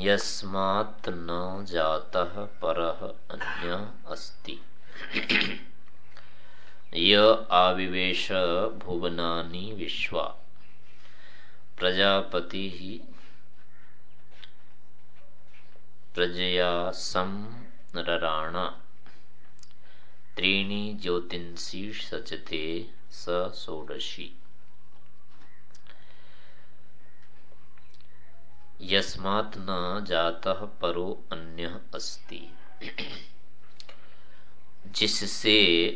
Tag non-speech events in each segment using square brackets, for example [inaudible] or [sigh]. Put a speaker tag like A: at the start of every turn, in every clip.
A: यस्मात् न जातः परः अन्य अस्ति। य आविवेश भुवनानि विश्वा। प्रजापति ही प्रजया संरराण त्रीणि ज्योतिषी सचते स षोडशी। यस्मात् न जातः परो अन्य अस्ति। जिससे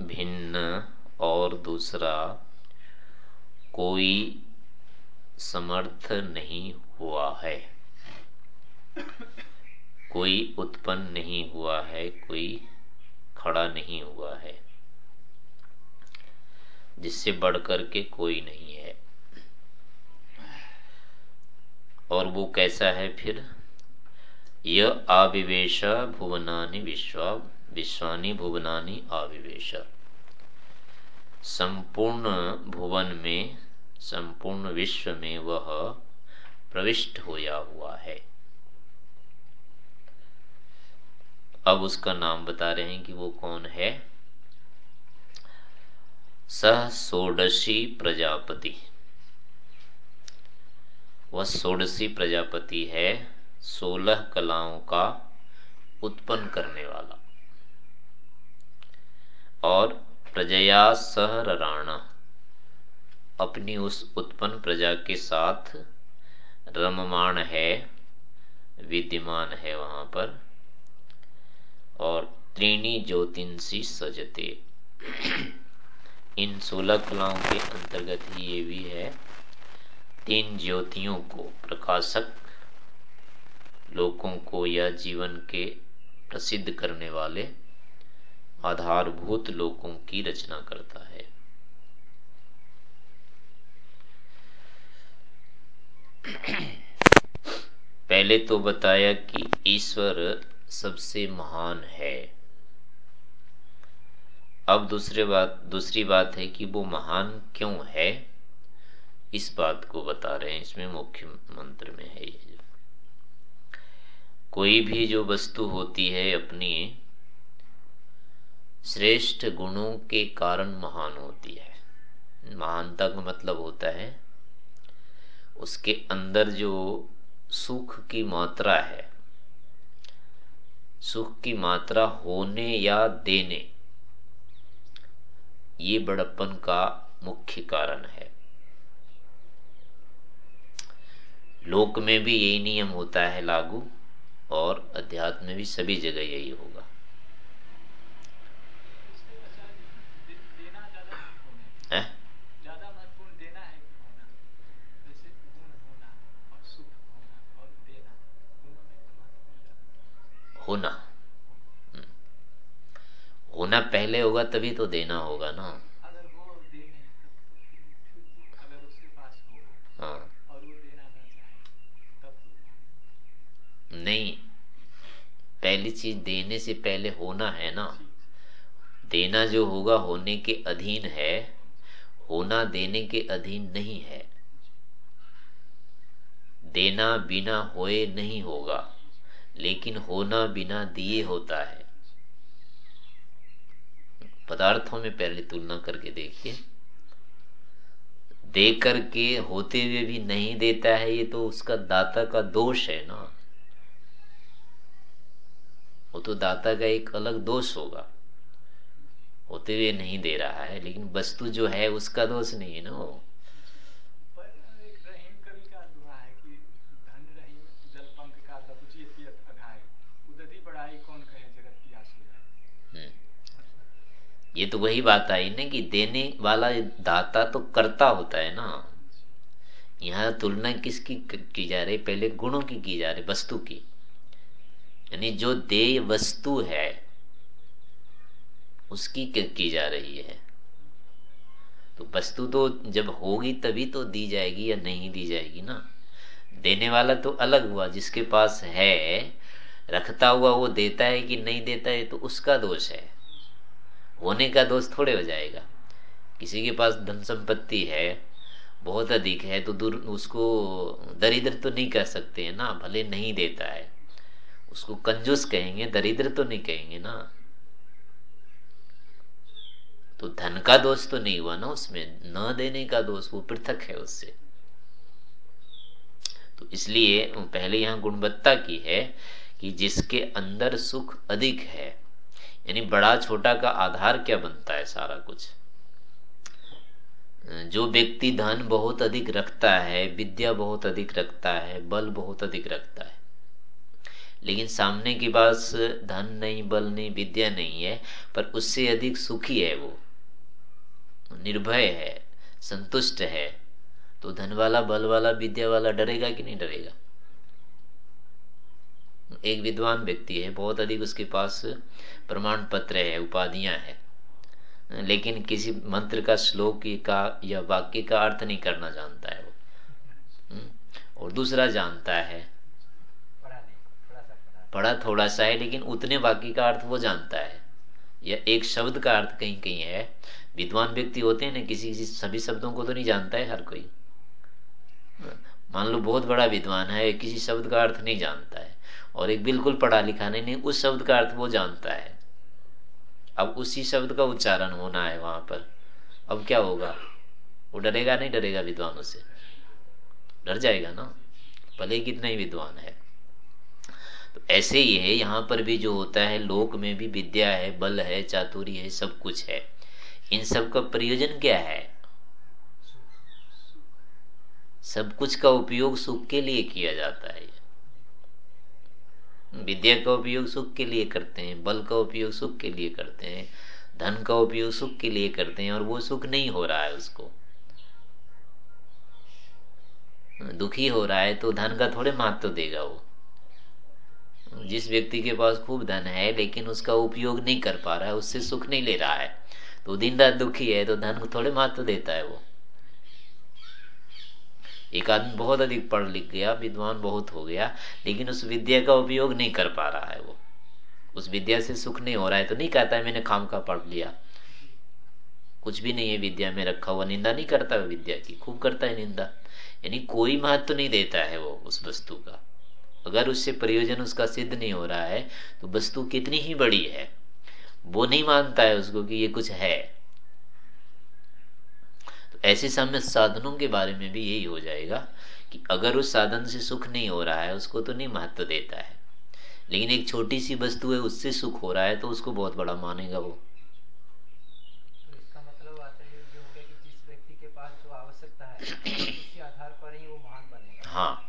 A: भिन्न और दूसरा कोई समर्थ नहीं हुआ है। कोई उत्पन्न नहीं हुआ है, कोई खड़ा नहीं हुआ है। जिससे बढ़कर के कोई नहीं है। और वो कैसा है फिर? यह आविवेश भुवनानी विश्वा, विश्वानी भुवनानी आविवेश। संपूर्ण भुवन में, संपूर्ण विश्व में वह प्रविष्ट होया हुआ है। अब उसका नाम बता रहे हैं कि वो कौन है? सह सोडशी प्रजापति। वह सोडसी प्रजापति है, सोलह कलाओं का उत्पन्न करने वाला। और प्रजया सह राणा अपनी उस उत्पन्न प्रजा के साथ रममाण है, विद्यमान है वहाँ पर, और त्रीणी ज्योतिषी सजते। [clears throat] इन सोलह कलाओं के अंतर्गत ही ये भी है तीन ज्योतियों को प्रकाशक लोगों को या जीवन के प्रसिद्ध करने वाले आधारभूत लोगों की रचना करता है। पहले तो बताया कि ईश्वर सबसे महान है। अब दूसरे बात, दूसरी बात है कि वो महान क्यों है? इस बात को बता रहे हैं, इसमें मुख्य मंत्र में है ये कोई भी जो वस्तु होती है अपनी, श्रेष्ठ गुणों के कारण महान होती है। महानता का मतलब होता है, उसके अंदर जो सुख की मात्रा है, सुख की मात्रा होने या देने, ये बड़प्पन का मुख्य कारण है। लोक में भी यही नियम होता है लागू और अध्यात्म में भी सभी जगह यही होगा। होना। हम्म। होना पहले होगा तभी तो देना होगा ना। नहीं, पहली चीज़ देने से पहले होना है ना। देना जो होगा होने के अधीन है, होना देने के अधीन नहीं है। देना बिना होए नहीं होगा, लेकिन होना बिना दिए होता है। पदार्थों में पहले तुलना करके देखिए। दे करके होते हुए भी नहीं देता है, ये तो उसका दाता का दोष है ना। वो तो दाता का एक अलग दोष होगा। होते हुए नहीं दे रहा है लेकिन वस्तु जो है उसका दोष नहीं है ना वो। हम्म। ये तो वही बात आई ना कि देने वाला दाता तो करता होता है ना। यहाँ तुलना किसकी की जा रही? पहले गुणों की की जा रही वस्तु की। यानी जो देय वस्तु है, उसकी की जा रही है। तो वस्तु तो जब होगी तभी तो दी जाएगी या नहीं दी जाएगी ना। देने वाला तो अलग हुआ, जिसके पास है, रखता हुआ वो देता है कि नहीं देता है तो उसका दोष है। होने का दोष थोड़े हो जाएगा। किसी के पास धन संपत्ति है, बहुत अधिक है तो दूर उसको दरिद्र तो नहीं कर सकते हैं ना, भले नहीं देता है। उसको कंजूस कहेंगे, दरिद्र तो नहीं कहेंगे ना। तो धन का दोष तो नहीं हुआ ना उसमें, न देने का दोष, वो पृथक है उससे। तो इसलिए पहले यहाँ गुणवत्ता की है कि जिसके अंदर सुख अधिक है, यानी बड़ा छोटा का आधार क्या बनता है सारा कुछ? जो व्यक्ति धन बहुत अधिक रखता है, विद्या बहुत अधिक रखता है, बल बहुत अधिक रखता है लेकिन सामने के पास धन नहीं, बल नहीं, विद्या नहीं है, पर उससे अधिक सुखी है वो। निर्भय है, संतुष्ट है। तो धन वाला, बल वाला, विद्या वाला डरेगा कि नहीं डरेगा? एक विद्वान व्यक्ति है, बहुत अधिक उसके पास प्रमाण पत्र है, उपाधियाँ है। लेकिन किसी मंत्र का, श्लोक का या वाक्य का अर्थ नहीं करना जानता है वो। हम्म? और दूसरा जानता है पढ़ा थोड़ा सा है लेकिन उतने वाक्य का अर्थ वो जानता है। या एक शब्द का अर्थ कहीं कहीं है। विद्वान व्यक्ति होते हैं ना किसी किसी सभी शब्दों को तो नहीं जानता है हर कोई। मान लो बहुत बड़ा विद्वान है किसी शब्द का अर्थ नहीं जानता है। और एक बिल्कुल पढ़ा लिखा नहीं, नहीं उस शब्द का अर्थ वो जानता है। अब उसी शब्द का उच्चारण होना है वहाँ पर। अब क्या होगा? वो डरेगा नहीं डरेगा विद्वानों से। डर जाएगा ना? भले कितना ही विद्वान है। तो ऐसे ही है, यहाँ पर भी जो होता है, लोक में भी विद्या है, बल है चातुरी है, सब कुछ है। इन सब का प्रयोजन क्या है? सब कुछ का उपयोग सुख के लिए किया जाता है। विद्या का उपयोग सुख के लिए करते हैं, बल का उपयोग सुख के लिए करते हैं, धन का उपयोग सुख के लिए करते हैं, और वो सुख नहीं हो रहा है उसको। दुखी हो रहा है तो धन का थोड़े महत्व तो देगा वो। जिस व्यक्ति के पास खूब धन है, लेकिन उसका उपयोग नहीं कर पा रहा है, उससे सुख नहीं ले रहा है तो दिन रात दुखी है तो धन को थोड़े महत्व देता है वो। एक आदमी बहुत अधिक पढ़ लिख गया, विद्वान बहुत हो गया, लेकिन उस विद्या का उपयोग नहीं कर पा रहा है वो। उस विद्या से सुख नहीं हो रहा है तो नहीं कहता है, मैंने खाम का पढ़ लिया। कुछ भी नहीं है विद्या में रखा हुआ, निंदा नहीं करता विद्या की, खूब करता है निंदा। यानी कोई महत्व तो नहीं देता है वो उस वस्तु का। अगर उससे प्रयोजन उसका सिद्ध नहीं हो रहा है तो वस्तु कितनी ही बड़ी है। वो नहीं मानता है उसको कि ये कुछ है। तो ऐसे समय साधनों के बारे में भी यही हो जाएगा कि अगर उस साधन से सुख नहीं हो रहा है उसको तो नहीं महत्व देता है। लेकिन एक छोटी सी वस्तु है उससे सुख हो रहा है तो उसको बहुत बड़ा मानेगा वो।
B: इसका मतलब हो।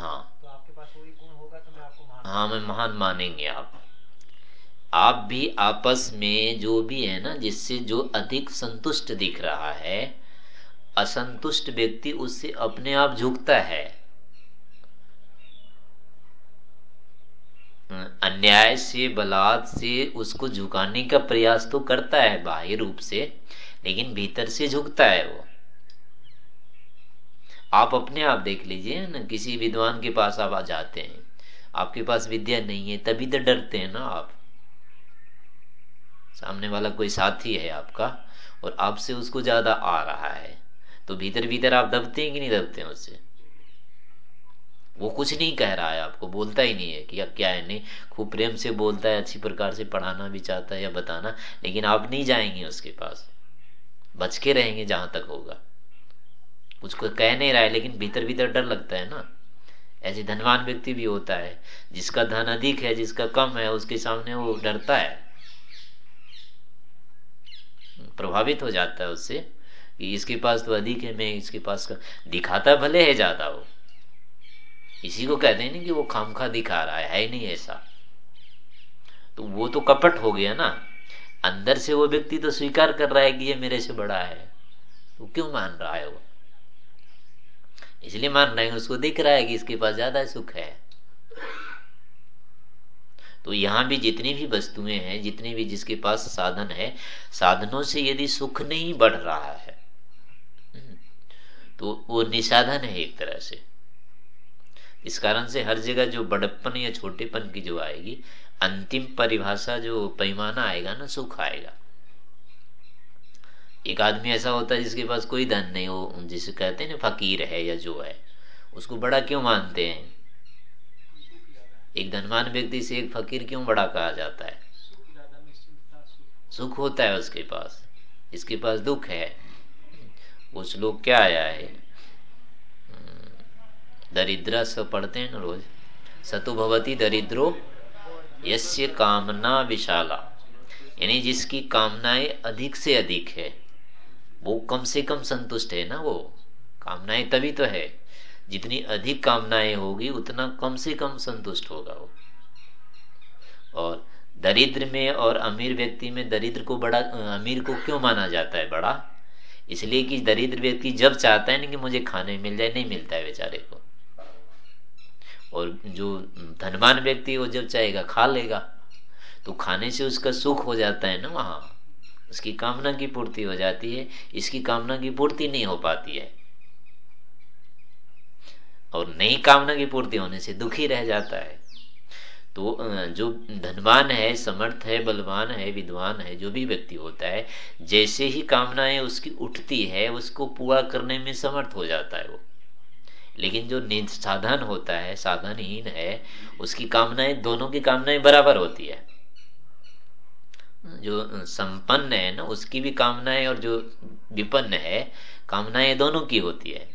B: है। हाँ तो आपके पास वही गुण होगा तो मैं आपको महान
A: हाँ मैं महान मानेंगे आप। आप भी आपस में जो भी है ना जिससे जो अधिक संतुष्ट दिख रहा है असंतुष्ट व्यक्ति उससे अपने आप झुकता है। अन्याय से बलात् से उसको झुकाने का प्रयास तो करता है बाह्य रूप से लेकिन भीतर से झुकता है वो। आप अपने आप देख लीजिए ना? किसी विद्वान के पास आप आ जाते हैं। आपके पास विद्या नहीं है, तभी तो डरते हैं ना आप। सामने वाला कोई साथी है आपका, और आपसे उसको ज़्यादा आ रहा है। तो भीतर भीतर आप दबते हैं कि नहीं दबते हैं उससे वो कुछ नहीं कह रहा है आपको, बोलता ही नहीं है कि अब क्या है, नहीं, खूब प्रेम से बोलता है, अच्छी प्रकार से पढ़ाना भी चाहता है या बताना, लेकिन आप नहीं जाएँगे उसके पास। बच के रहेंगे जहाँ तक होगा। कुछ को कह नहीं रहा है, लेकिन भीतर भीतर डर लगता है ना। ऐसे धनवान व्यक्ति भी होता है, जिसका धन अधिक है, जिसका कम है, उसके सामने वो डरता है। प्रभावित हो जाता है उससे कि इसके पास तो अधिक है, मैं इसके पास का दिखाता भले है ज़्यादा वो। इसी को कहते हैं ना कि वो खामखा दिखा रहा है है नहीं ऐसा। तो वो तो कपट हो गया ना। अंदर से वो व्यक्ति तो स्वीकार कर रहा है कि ये मेरे से बड़ा है। तो क्यों मान रहा है वो? इसलिए मान रहे हैं, उसको दिख रहा है कि इसके पास ज़्यादा सुख है। तो यहाँ भी जितनी भी वस्तुएँ हैं, जितने भी जिसके पास साधन है, साधनों से यदि सुख नहीं बढ़ रहा है तो वो निसाधन है एक तरह से। इस कारण से हर जगह जो बड़प्पन या छोटेपन की जो आएगी, अंतिम परिभाषा जो पैमाना आएगा ना, सुख आएगा। एक आदमी ऐसा होता है जिसके पास कोई धन नहीं हो जिसे कहते हैं ना, फकीर है या जो है, उसको बड़ा क्यों मानते हैं? एक धनवान व्यक्ति से एक फकीर क्यों बड़ा कहा जाता है? सुख होता है उसके पास, इसके पास दुख है। वो श्लोक क्या आया है? दरिद्र सब पढ़ते हैं ना रोज। सतु भवती दरिद्रो, यस्य कामना विशाला। यानी जिसकी कामनाएँ अधिक से अधिक है वो कम से कम संतुष्ट है ना वो। कामनाएँ तभी तो है। जितनी अधिक कामनाएँ होगी, उतना कम से कम संतुष्ट होगा वो। और दरिद्र में और अमीर व्यक्ति में दरिद्र को बड़ा, अमीर को क्यों माना जाता है बड़ा? इसलिए कि दरिद्र व्यक्ति जब चाहता है ना कि मुझे खाने मिल जाए, नहीं मिलता है बेचारे को। और जो धनवान व्यक्ति वो जब चाहेगा, खा लेगा तो खाने से उसका सुख हो जाता है ना वहाँ। उसकी कामना की पूर्ति हो जाती है, इसकी कामना की पूर्ति नहीं हो पाती है। और नई कामना की पूर्ति होने से दुखी रह जाता है। तो जो धनवान है, समर्थ है, बलवान है, विद्वान है, जो भी व्यक्ति होता है, जैसे ही कामनाएँ उसकी उठती है, उसको पूरा करने में समर्थ हो जाता है वो। लेकिन जो साधन होता है, साधनहीन है, उसकी कामनाएँ, दोनों की कामनाएँ बराबर होती है। जो संपन्न है ना, उसकी भी कामनाएँ और जो विपन्न है, कामनाएँ दोनों की होती है।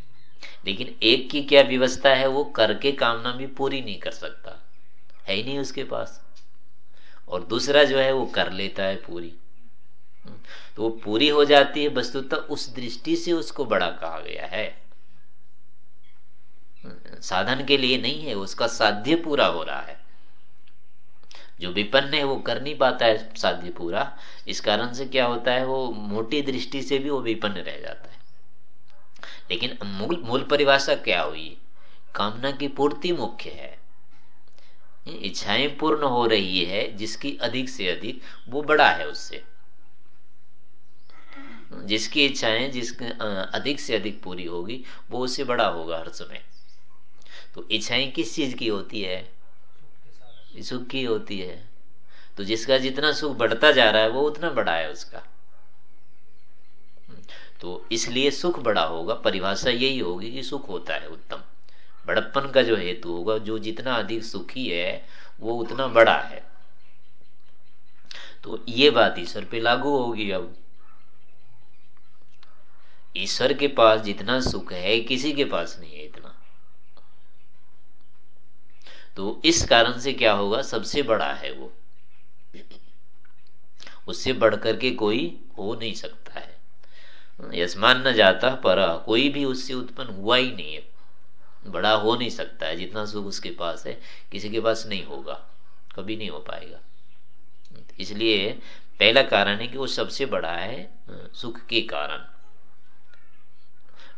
A: लेकिन एक की क्या व्यवस्था है, वो करके कामना भी पूरी नहीं कर सकता। है ही नहीं उसके पास। और दूसरा जो है, वो कर लेता है पूरी। तो वो पूरी हो जाती है वस्तुतः उस दृष्टि से उसको बड़ा कहा गया है। साधन के लिए नहीं है, उसका साध्य पूरा हो रहा है। जो विपन्न है, वो कर नहीं पाता है साध्य पूरा। इस कारण से क्या होता है, वो मोटी दृष्टि से भी वो विपन्न रह जाता है। लेकिन मूल मूल परिभाषा क्या हुई? कामना की पूर्ति मुख्य है। इच्छाएँ पूर्ण हो रही है, जिसकी अधिक से अधिक वो बड़ा है उससे। जिसकी इच्छाएँ जिस अधिक से अधिक पूरी होगी, वो उससे बड़ा होगा हर समय। तो इच्छाएँ किस चीज़ की होती है? सुख की होती है। तो जिसका जितना सुख बढ़ता जा रहा है, वो उतना बड़ा है उसका। तो इसलिए सुख बड़ा होगा। परिभाषा यही होगी कि सुख होता है उत्तम। बड़प्पन का जो हेतु होगा, जो जितना अधिक सुखी है, वो उतना बड़ा है। तो ये बात ईश्वर पे लागू होगी अब। ईश्वर के पास जितना सुख है, किसी के पास नहीं है इतना। तो इस कारण से क्या होगा? सबसे बड़ा है वो। उससे बढ़कर के कोई हो नहीं सकता है। यशमान न जाता, पर कोई भी उससे उत्पन्न हुआ ही नहीं है। बड़ा हो नहीं सकता है। जितना सुख उसके पास है, किसी के पास नहीं होगा। कभी नहीं हो पाएगा। इसलिए पहला कारण है कि वो सबसे बड़ा है, सुख के कारण।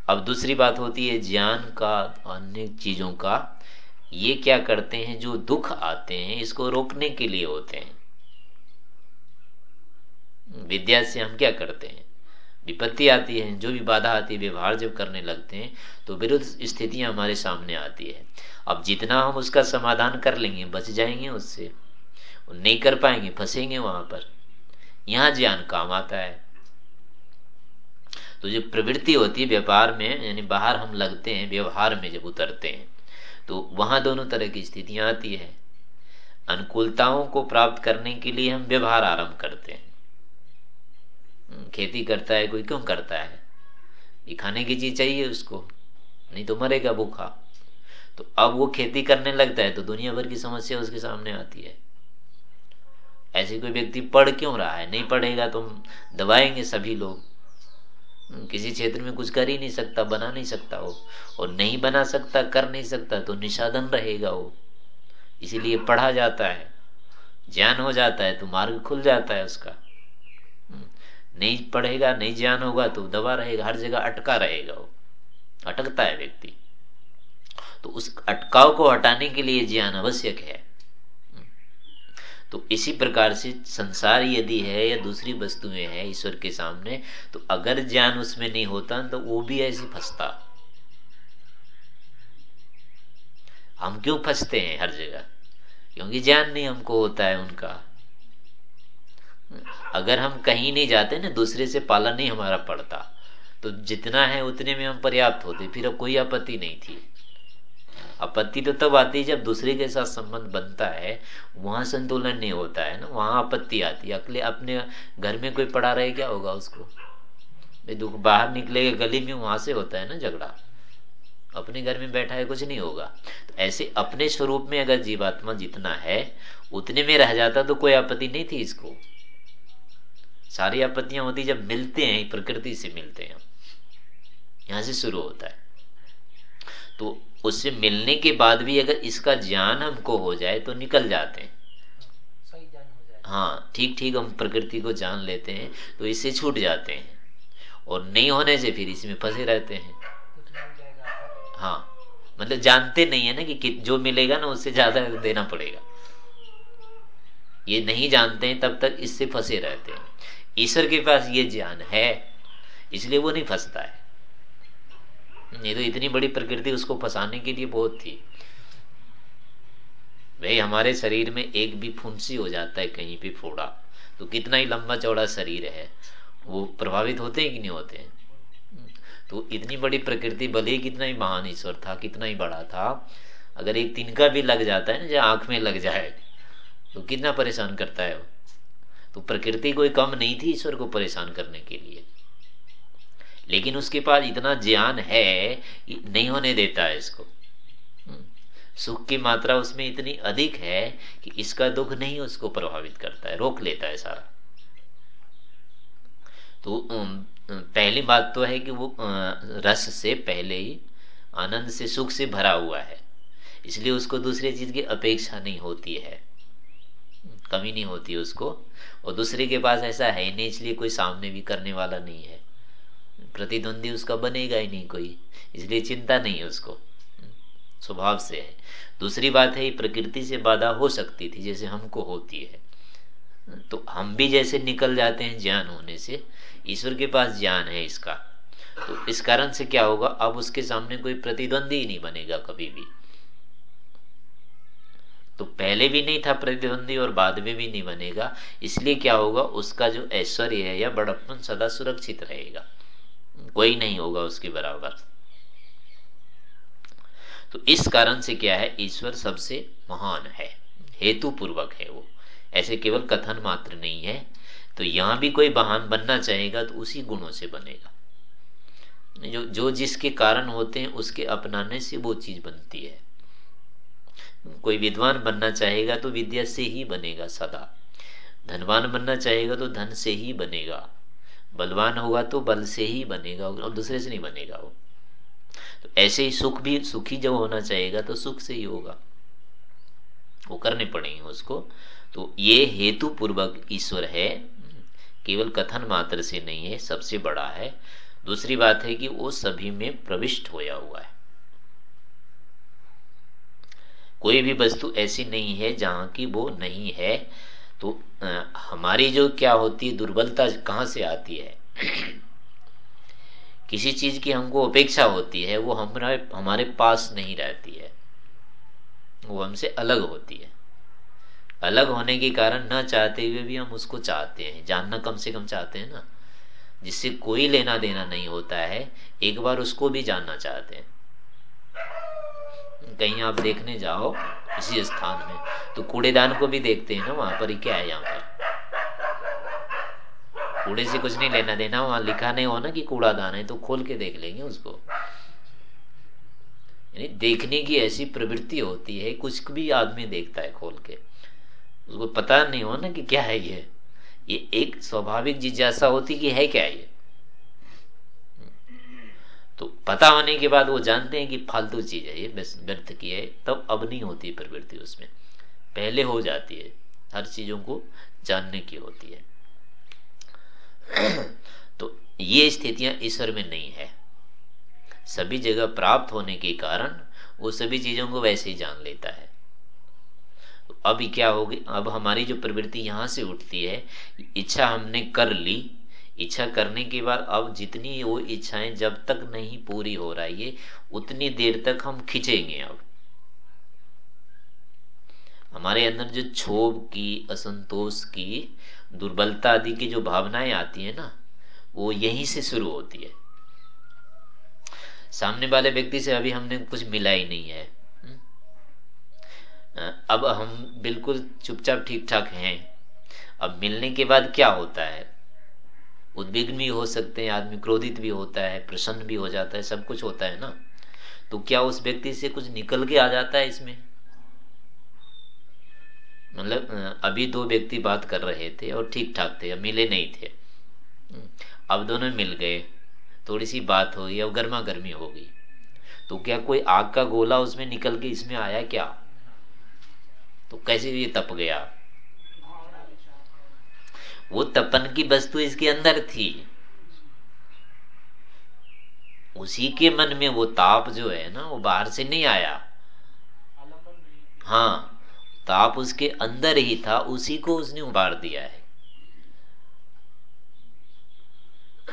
A: अब दूसरी बात होती है ज्ञान का, अन्य चीज़ों का ये क्या करते हैं, जो दुख आते हैं, इसको रोकने के लिए होते हैं। विद्या से हम क्या करते हैं? विपत्ति आती है, जो भी बाधा आती है, व्यवहार जब करने लगते हैं तो विरुद्ध स्थितियाँ हमारे सामने आती है। अब जितना हम उसका समाधान कर लेंगे, बच जाएँगे उससे। नहीं कर पाएँगे, फंसेंगे वहाँ पर। यहाँ ज्ञान काम आता है। तो जो प्रवृत्ति होती है, व्यापार में, यानी बाहर हम लगते हैं, व्यवहार में जब उतरते हैं तो वहाँ दोनों तरह की स्थितियाँ आती है। अनुकूलताओं को प्राप्त करने के लिए हम व्यवहार आरंभ करते हैं। हम्म, खेती करता है कोई क्यों करता है? ये खाने की चीज़ चाहिए उसको नहीं तो मरेगा भूखा। तो अब वो खेती करने लगता है तो दुनिया भर की समस्या उसके सामने आती है। ऐसे कोई व्यक्ति पढ़ क्यों रहा है? नहीं पढ़ेगा तो दबाएँगे सभी लोग। किसी क्षेत्र में कुछ कर ही नहीं सकता बना नहीं सकता वो। और नहीं बना सकता कर नहीं सकता तो निषादन रहेगा वो। इसीलिए पढ़ा जाता है ज्ञान हो जाता है तो मार्ग खुल जाता है उसका। हम्म, नहीं पढ़ेगा नहीं ज्ञान होगा तो दबा रहेगा हर जगह अटका रहेगा वो। अटकता है व्यक्ति। तो उस अटकाव को हटाने के लिए ज्ञान आवश्यक है। तो इसी प्रकार से संसार यदि है या दूसरी वस्तुएँ हैं ईश्वर के सामने तो अगर ज्ञान उसमें नहीं होता तो वो भी ऐसे फंसता। हम क्यों फंसते हैं हर जगह? क्योंकि ज्ञान नहीं हमको होता है उनका। अगर हम कहीं नहीं जाते ना, दूसरे से पालन नहीं हमारा पड़ता। तो जितना है उतने में हम पर्याप्त होते, फिर अब कोई आपत्ति नहीं थी। आपत्ति तो तब आती है जब दूसरे के साथ संबंध बनता है, वहाँ संतुलन नहीं होता है ना, वहाँ आपत्ति आती है। अगले अपने घर में कोई पड़ा रहे क्या होगा उसको? दुख बाहर निकलेगा गली में वहाँ से होता है ना झगड़ा। अपने घर में बैठा है कुछ नहीं होगा। तो ऐसे अपने स्वरूप में अगर जीवात्मा जितना है, उतने में रह जाता तो कोई आपत्ति नहीं थी इसको। सारी आपत्तियाँ होती जब मिलते हैं, प्रकृति से मिलते हैं। यहाँ से शुरू होता है। तो उससे मिलने के बाद भी अगर इसका ज्ञान हमको हो जाए तो निकल जाते हैं। हाँ ठीक ठीक हम प्रकृति को जान लेते हैं तो इससे छूट जाते हैं। और नहीं होने से फिर इसमें फंसे रहते हैं। हाँ मतलब जानते नहीं है ना कि जो मिलेगा ना उससे ज़्यादा देना पड़ेगा। ये नहीं जानते हैं तब तक इससे फंसे रहते हैं। ईश्वर के पास ये ज्ञान है इसलिए वो नहीं फंसता है। नहीं तो इतनी बड़ी प्रकृति उसको फंसाने के लिए बहुत थी। भाई, हमारे शरीर में एक भी फुंसी हो जाता है कहीं भी फोड़ा तो कितना ही लंबा चौड़ा शरीर है, वो प्रभावित होते हैं कि नहीं होते हैं? तो इतनी बड़ी प्रकृति, भले ही कितना ही महान ईश्वर था, कितना ही बड़ा था, अगर एक तिनका भी लग जाता है ना जो आँख में लग जाए तो कितना परेशान करता है वो? तो प्रकृति कोई कम नहीं थी ईश्वर को परेशान करने के लिए। लेकिन उसके पास इतना ज्ञान है नहीं होने देता है इसको। हम्म। सुख की मात्रा उसमें इतनी अधिक है कि इसका दुख नहीं उसको प्रभावित करता है, रोक लेता है सारा। तो पहली बात तो है कि वो रस से पहले ही, आनंद से, सुख से भरा हुआ है। इसलिए उसको दूसरी चीज़ की अपेक्षा नहीं होती है। कमी नहीं होती उसको। और दूसरे के पास ऐसा है नहीं, इसलिए कोई सामने भी करने वाला नहीं है। प्रतिद्वंदी उसका बनेगा ही नहीं कोई, इसलिए चिंता नहीं है उसको। स्वभाव से है। दूसरी बात है प्रकृति से बाधा हो सकती थी, जैसे हमको होती है। तो हम भी जैसे निकल जाते हैं ज्ञान होने से, ईश्वर के पास ज्ञान है इसका। तो इस कारण से क्या होगा, अब उसके सामने कोई प्रतिद्वंदी ही नहीं बनेगा कभी भी। तो पहले भी नहीं था प्रतिद्वंदी और बाद में भी नहीं बनेगा, इसलिए क्या होगा, उसका जो ऐश्वर्य है या बड़प्पन सदा सुरक्षित रहेगा। कोई नहीं होगा उसके बराबर। तो इस कारण से क्या है? ईश्वर सबसे महान है हेतु पूर्वक है वो। ऐसे केवल कथन मात्र नहीं है। तो यहाँ भी कोई महान बनना चाहेगा तो उसी गुणों से बनेगा। जो जो जिसके कारण होते हैं, उसके अपनाने से वो चीज़ बनती है। कोई विद्वान बनना चाहेगा तो विद्या से ही बनेगा सदा। धनवान बनना चाहेगा तो धन से ही बनेगा। बलवान होगा तो बल से ही बनेगा और दूसरे से नहीं बनेगा वो। तो ऐसे ही सुख भी, सुखी जब होना चाहेगा तो सुख से ही होगा। वो करने पड़ेंगे उसको। तो ये हेतु पूर्वक ईश्वर है, केवल कथन मात्र से नहीं है, सबसे बड़ा है। दूसरी बात है कि वो सभी में प्रविष्ट होया हुआ है। कोई भी वस्तु ऐसी नहीं है जहाँ की वो नहीं है। तो हमारी जो क्या होती है, दुर्बलता कहाँ से आती है? किसी चीज़ की हमको अपेक्षा होती है, वो हमारे हमारे पास नहीं रहती है। वो हमसे अलग होती है। अलग होने के कारण ना चाहते हुए भी हम उसको चाहते हैं। जानना कम से कम चाहते हैं ना। जिससे कोई लेना देना नहीं होता है, एक बार उसको भी जानना चाहते हैं। कहीं आप देखने जाओ किसी स्थान में। तो कूड़ेदान को भी देखते हैं ना, वहाँ पर ही क्या है यहाँ पर? कूड़े से कुछ नहीं लेना देना, वहाँ लिखा नहीं हो ना कि कूड़ादान है तो खोल के देख लेंगे उसको। यानी देखने की ऐसी प्रवृत्ति होती है, कुछ भी आदमी देखता है खोल के। उसको पता नहीं हो ना कि क्या है ये। ये एक स्वाभाविक जिज्ञासा होती कि है क्या ये? तो पता होने के बाद वो जानते हैं कि फालतू चीज़ है, ये व्यर्थ की है, तब अब नहीं होती प्रवृत्ति उसमें। पहले हो जाती है, हर चीज़ों को जानने की होती है। [clears throat] तो ये स्थितियाँ ईश्वर में नहीं है। सभी जगह प्राप्त होने के कारण वो सभी चीज़ों को वैसे ही जान लेता है। अब क्या होगी? अब हमारी जो प्रवृत्ति यहाँ से उठती है, इच्छा हमने कर ली इच्छा करने के बाद अब जितनी वो इच्छाएँ जब तक नहीं पूरी हो रही है उतनी देर तक हम खिंचेंगे अब। हमारे अंदर जो क्षोभ की, असंतोष की, दुर्बलता आदि की जो भावनाएँ आती है ना, वो यहीं से शुरू होती है। सामने वाले व्यक्ति से अभी हमने कुछ मिला ही नहीं है। हम्म। अब हम बिल्कुल चुपचाप ठीक ठाक हैं। अब मिलने के बाद क्या होता है? उद्विग्न भी हो सकते हैं, आदमी क्रोधित भी होता है, प्रसन्न भी हो जाता है, सब कुछ होता है ना? तो क्या उस व्यक्ति से कुछ निकल के आ जाता है इसमें? मतलब अभी दो व्यक्ति बात कर रहे थे और ठीक ठाक थे मिले नहीं थे। अब दोनों मिल गए थोड़ी सी बात हो गई, अब गर्मा गर्मी हो गई। तो क्या कोई आग का गोला उसमें निकल के इसमें आया क्या? तो कैसे ये तप गया? वो तपन की वस्तु इसके अंदर थी। उसी के मन में वो ताप जो है ना, वो बाहर से नहीं आया। हाँ ताप उसके अंदर ही था, उसी को उसने उबार दिया है।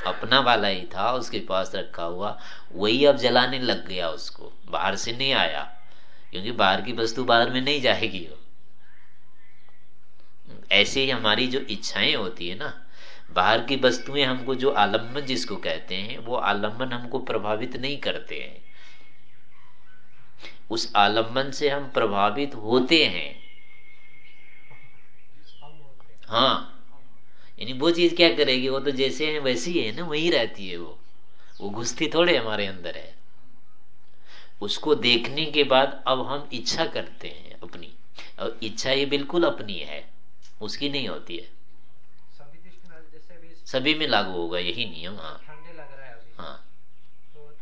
A: अपना वाला ही था, उसके पास रखा हुआ, वही अब जलाने लग गया उसको, बाहर से नहीं आया। क्योंकि बाहर की वस्तु बाहर में नहीं जाएगी वो। ऐसे ही हमारी जो इच्छाएँ होती है ना, बाहर की वस्तुएँ हमको जो आलंबन जिसको कहते हैं, वो आलंबन हमको प्रभावित नहीं करते हैं। उस आलंबन से हम प्रभावित होते हैं। हाँ यानी वो चीज़ क्या करेगी, वो तो जैसे है वैसी है ना, वही रहती है वो। वो घुसती थोड़े हमारे अंदर है। उसको देखने के बाद अब हम इच्छा करते हैं अपनी। और इच्छा ये बिल्कुल अपनी है। उसकी नहीं होती है। सभी में लागू होगा यही नियम हाँ। हाँ तो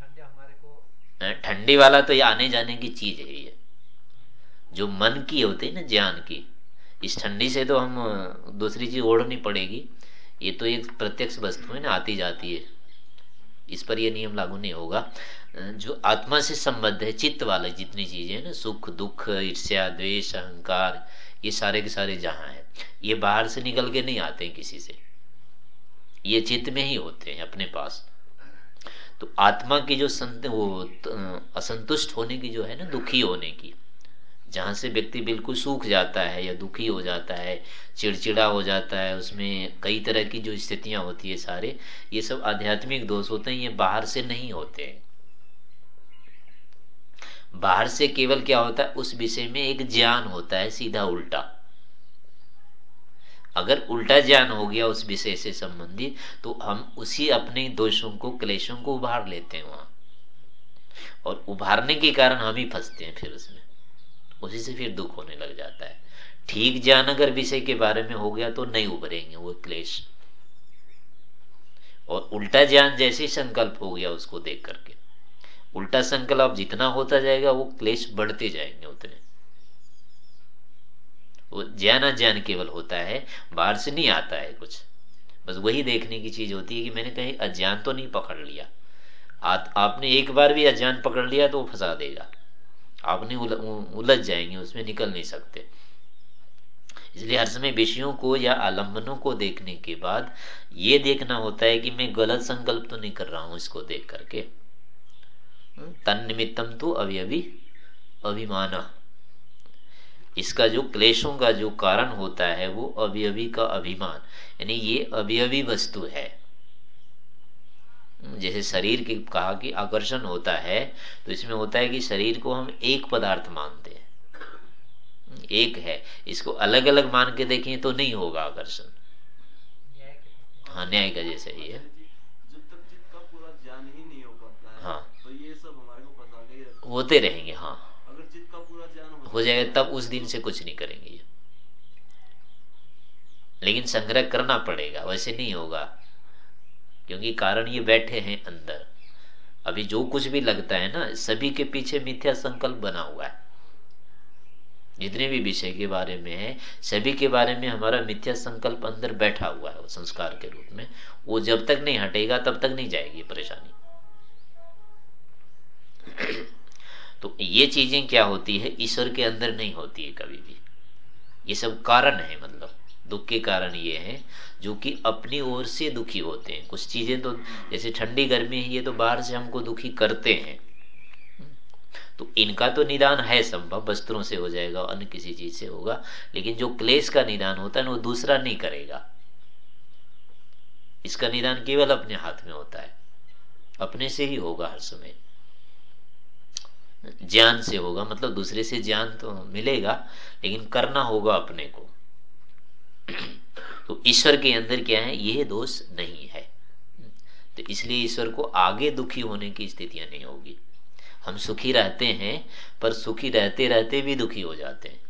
A: ठंडी वाला तो ये आने जाने की चीज़ है ये। जो मन की होती है ना ज्ञान की इस ठंडी से तो हम दूसरी चीज़ ओढ़नी पड़ेगी। ये तो एक प्रत्यक्ष वस्तु है ना आती जाती है। इस पर यह नियम लागू नहीं होगा। जो आत्मा से संबद्ध है चित्त वाले जितनी चीज़ें है ना सुख दुख ईर्ष्या द्वेष अहंकार ये सारे के सारे जहाँ है। ये बाहर से निकल के नहीं आते किसी से। ये चित्त में ही होते हैं अपने पास। तो आत्मा की जो संत, वो असंतुष्ट होने की जो है ना, दुखी होने की, जहाँ से व्यक्ति बिल्कुल सूख जाता है या दुखी हो जाता है, चिड़चिड़ा हो जाता है, उसमें कई तरह की जो स्थितियाँ होती है सारे, ये सब आध्यात्मिक दोष होते हैं, ये बाहर से नहीं होते हैं। बाहर से केवल क्या होता है, उस विषय में एक ज्ञान होता है, सीधा उल्टा। अगर उल्टा ज्ञान हो गया उस विषय से संबंधित तो हम उसी अपने दोषों को, क्लेशों को उभार लेते हैं वहाँ। और उभारने के कारण हम ही फंसते हैं फिर उसमें। उसी से फिर दुख होने लग जाता है। ठीक ज्ञान अगर विषय के बारे में हो गया तो नहीं उभरेंगे वो क्लेश। और उल्टा ज्ञान जैसे संकल्प हो गया उसको देख करके। उल्टा संकल्प जितना होता जाएगा वो क्लेश बढ़ते जाएँगे उतने। वो ज्ञान अज्ञान केवल होता है बाहर से नहीं आता है कुछ। बस वही देखने की चीज़ होती है कि मैंने कहीं अज्ञान तो नहीं पकड़ लिया। आ, आपने एक बार भी अज्ञान पकड़ लिया तो वो फंसा देगा। आपने उलझ जाएँगे उसमें निकल नहीं सकते। इसलिए हर समय विषयों को या आलम्बनों को देखने के बाद ये देखना होता है कि मैं गलत संकल्प तो नहीं कर रहा हूँ इसको देख करके। हम्म, तन निमित्तम तो अभी अभी अभिमाना। इसका जो क्लेशों का जो कारण होता है वो अवयवी का अभिमान यानी ये अवयवी वस्तु है। जैसे शरीर की कहा कि आकर्षण होता है तो इसमें होता है कि शरीर को हम एक पदार्थ मानते हैं। एक है। इसको अलग अलग मान के देखें तो नहीं होगा आकर्षण। हाँ न्याय का जैसे ही है। हाँ। तो होते रहेंगे हाँ। अगर चित्त का हो जाएगा, तब उस दिन से कुछ नहीं करेंगे लेकिन संग्रह करना पड़ेगा, वैसे नहीं होगा, क्योंकि कारण ये बैठे हैं अंदर। अभी जो कुछ भी लगता है ना, सभी के पीछे मिथ्या संकल्प बना हुआ है। जितने भी विषय के बारे में है, सभी के बारे में हमारा मिथ्या संकल्प अंदर बैठा हुआ है संस्कार के रूप में। वो जब तक नहीं हटेगा, तब तक नहीं जाएगी परेशानी। तो ये चीज़ें क्या होती है? ईश्वर के अंदर नहीं होती है कभी भी। ये सब कारण है मतलब। दुख के कारण ये है, जो कि अपनी ओर से दुखी होते हैं। कुछ चीज़ें तो जैसे ठंडी गर्मी है, ये तो बाहर से हमको दुखी करते हैं। तो इनका तो निदान है संभव, वस्त्रों से हो जाएगा, अन्य किसी चीज़ से होगा, लेकिन जो क्लेश का निदान होता है, वो दूसरा नहीं करेगा। इसका निदान केवल अपने हाथ में होता है। अपने से ही होगा हर समय। ज्ञान से होगा मतलब दूसरे से ज्ञान तो मिलेगा, लेकिन करना होगा अपने को। तो ईश्वर के अंदर क्या है? यह दोष नहीं है। तो इसलिए ईश्वर को आगे दुखी होने की स्थितियाँ नहीं होगी। हम सुखी रहते हैं, पर सुखी रहते रहते भी दुखी हो जाते हैं।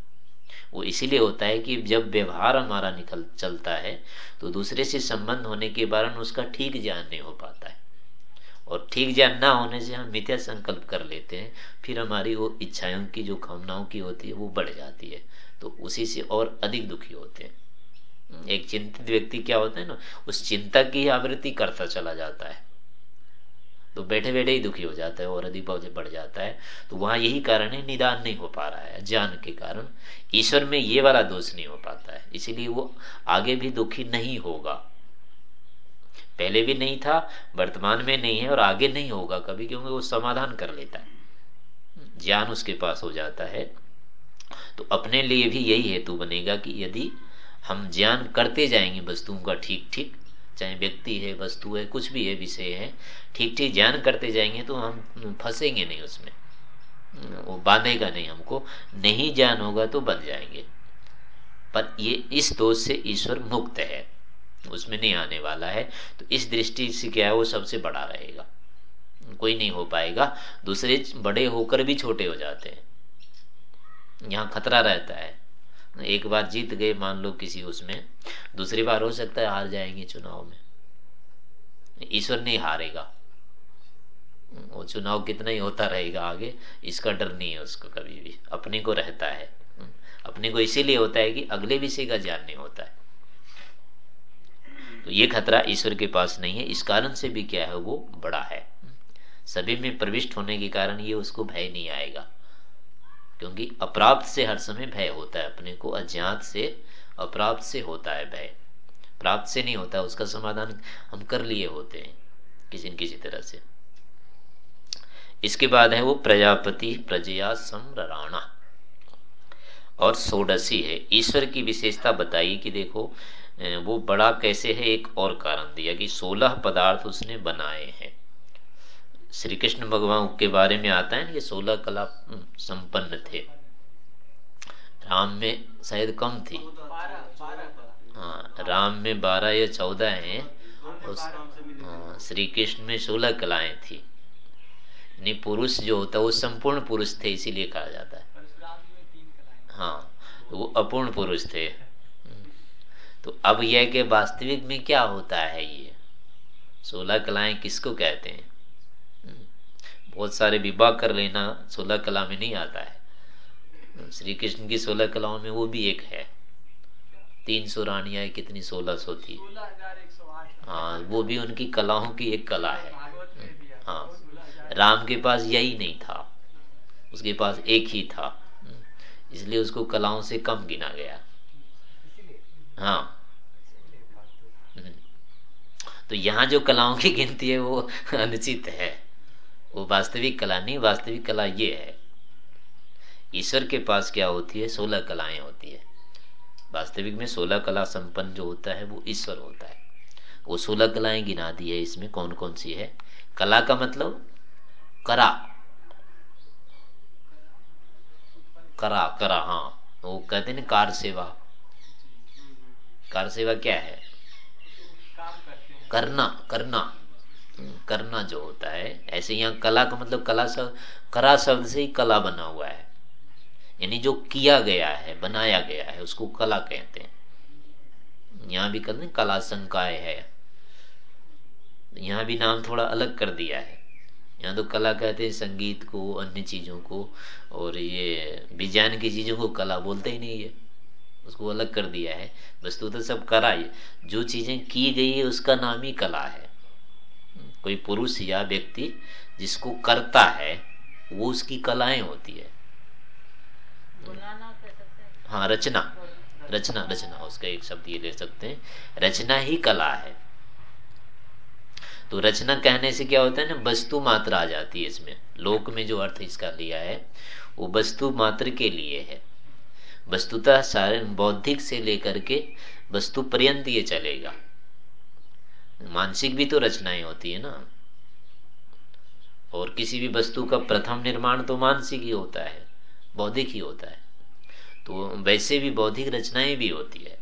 A: वो इसीलिए होता है कि जब व्यवहार हमारा निकल, चलता है तो दूसरे से संबंध होने के कारण उसका ठीक ज्ञान नहीं हो पाता। और ठीक ज्ञान ना होने से हम मिथ्या संकल्प कर लेते हैं, फिर हमारी वो इच्छाओं की, जो कामनाओं की होती है, वो बढ़ जाती है। तो उसी से और अधिक दुखी होते हैं। एक चिंतित व्यक्ति क्या होता है ना, उस चिंता की आवृत्ति करता चला जाता है। तो बैठे बैठे ही दुखी हो जाता है और अधिक बढ़ जाता है। तो वहाँ यही कारण है, निदान नहीं हो पा रहा है, ज्ञान के कारण। ईश्वर में ये वाला दोष नहीं हो पाता है। इसीलिए वो आगे भी दुखी नहीं होगा। पहले भी नहीं था, वर्तमान में नहीं है और आगे नहीं होगा कभी, क्योंकि वो समाधान कर लेता है। ज्ञान उसके पास हो जाता है। तो अपने लिए भी यही हेतु बनेगा कि यदि हम ज्ञान करते जाएँगे वस्तुओं का ठीक ठीक चाहे व्यक्ति है, वस्तु है, कुछ भी है, विषय है ठीक ठीक ज्ञान करते जाएँगे तो हम फंसेंगे नहीं उसमें। वो बांधेगा नहीं हमको, नहीं ज्ञान होगा तो बन जाएँगे। पर ये इस दोष से ईश्वर मुक्त है। उसमें नहीं आने वाला है तो इस दृष्टि से क्या है, वो सबसे बड़ा रहेगा। कोई नहीं हो पाएगा। दूसरे बड़े होकर भी छोटे हो जाते हैं। यहाँ खतरा रहता है। एक बार जीत गए, मान लो किसी उसमें, दूसरी बार हो सकता है हार जाएँगे चुनाव में। ईश्वर नहीं हारेगा। वो चुनाव कितना ही होता रहेगा आगे, इसका डर नहीं है उसको कभी भी। अपने को रहता है। अपने को इसीलिए होता है कि अगले विषय का ज्ञान नहीं होता है। तो ये खतरा ईश्वर के पास नहीं है, इस कारण से भी क्या है, वो बड़ा है। सभी में प्रविष्ट होने के कारण ये उसको भय नहीं आएगा। क्योंकि अप्राप्त से हर समय भय होता है, अपने को अज्ञात से अप्राप्त से होता है भय। प्राप्त से नहीं होता, उसका समाधान हम कर लिए होते हैं, किसी न किसी तरह से। इसके बाद है वो प्रजापति प्रजया समराणा और सोडसी है। ईश्वर की विशेषता बताइए कि देखो वो बड़ा कैसे है एक और कारण दिया कि सोलह पदार्थ उसने बनाए हैं। श्री कृष्ण भगवान के बारे में आता है ना ये सोलह कला संपन्न थे। राम में शायद कम थी। हाँ राम में बारह या चौदह है हाँ, श्री कृष्ण में सोलह कलाएँ थी। नहीं पुरुष जो होता है वो संपूर्ण पुरुष थे इसीलिए कहा जाता है। हाँ वो अपूर्ण पुरुष थे। तो अब यह कि वास्तविक में क्या होता है ये? सोलह कलाएँ किसको कहते हैं? बहुत सारे विवाह कर लेना, सोलह कला में नहीं आता है। श्री कृष्ण की सोलह कलाओं में वो भी एक है। तीन सौ रानियाँ, कितनी सोलह सौ थी? हाँ वो भी उनकी कलाओं की एक कला है। हाँ। राम के पास यही नहीं था। उसके पास एक ही था। इसलिए उसको कलाओं से कम गिना गया। हाँ। तो यहाँ जो कलाओं की गिनती है, वो अनुचित है। वो वास्तविक कला नहीं, वास्तविक कला ये है। ईश्वर के पास क्या होती है? सोलह कलाएँ होती है। वास्तविक में सोलह कला संपन्न जो होता है, वो ईश्वर होता है। वो सोलह कलाएँ गिना दी है इसमें कौन कौन सी है? कला का मतलब करा। करा करा हाँ। वो कहते हैं कार सेवा। कार सेवा क्या है? करना करना। करना जो होता है ऐसे यहाँ कला का मतलब कला शब्द करा शब्द से ही कला बना हुआ है। यानी जो किया गया है बनाया गया है उसको कला कहते हैं। यहाँ भी कहते हैं कला संकाय है। यहाँ भी नाम थोड़ा अलग कर दिया है। यहाँ तो कला कहते हैं संगीत को अन्य चीज़ों को और ये विज्ञान की चीज़ों को कला बोलते ही नहीं है। उसको अलग कर दिया है। वस्तु तो सब कला ही जो चीज़ें की गई है उसका नाम ही कला है। कोई पुरुष या व्यक्ति जिसको करता है वो उसकी कलाएँ होती है। हाँ रचना। रचना रचना उसका एक शब्द ये ले सकते हैं। रचना ही कला है। तो रचना कहने से क्या होता है ना वस्तु मात्र आ जाती है इसमें। लोक में जो अर्थ इसका लिया है वो वस्तु मात्र के लिए है। वस्तुतः सारे बौद्धिक से लेकर के वस्तु पर्यंत ये चलेगा। मानसिक भी तो रचनाएँ होती है ना। और किसी भी वस्तु का प्रथम निर्माण तो मानसिक ही होता है, बौद्धिक ही होता है। तो वैसे भी बौद्धिक रचनाएँ भी होती है।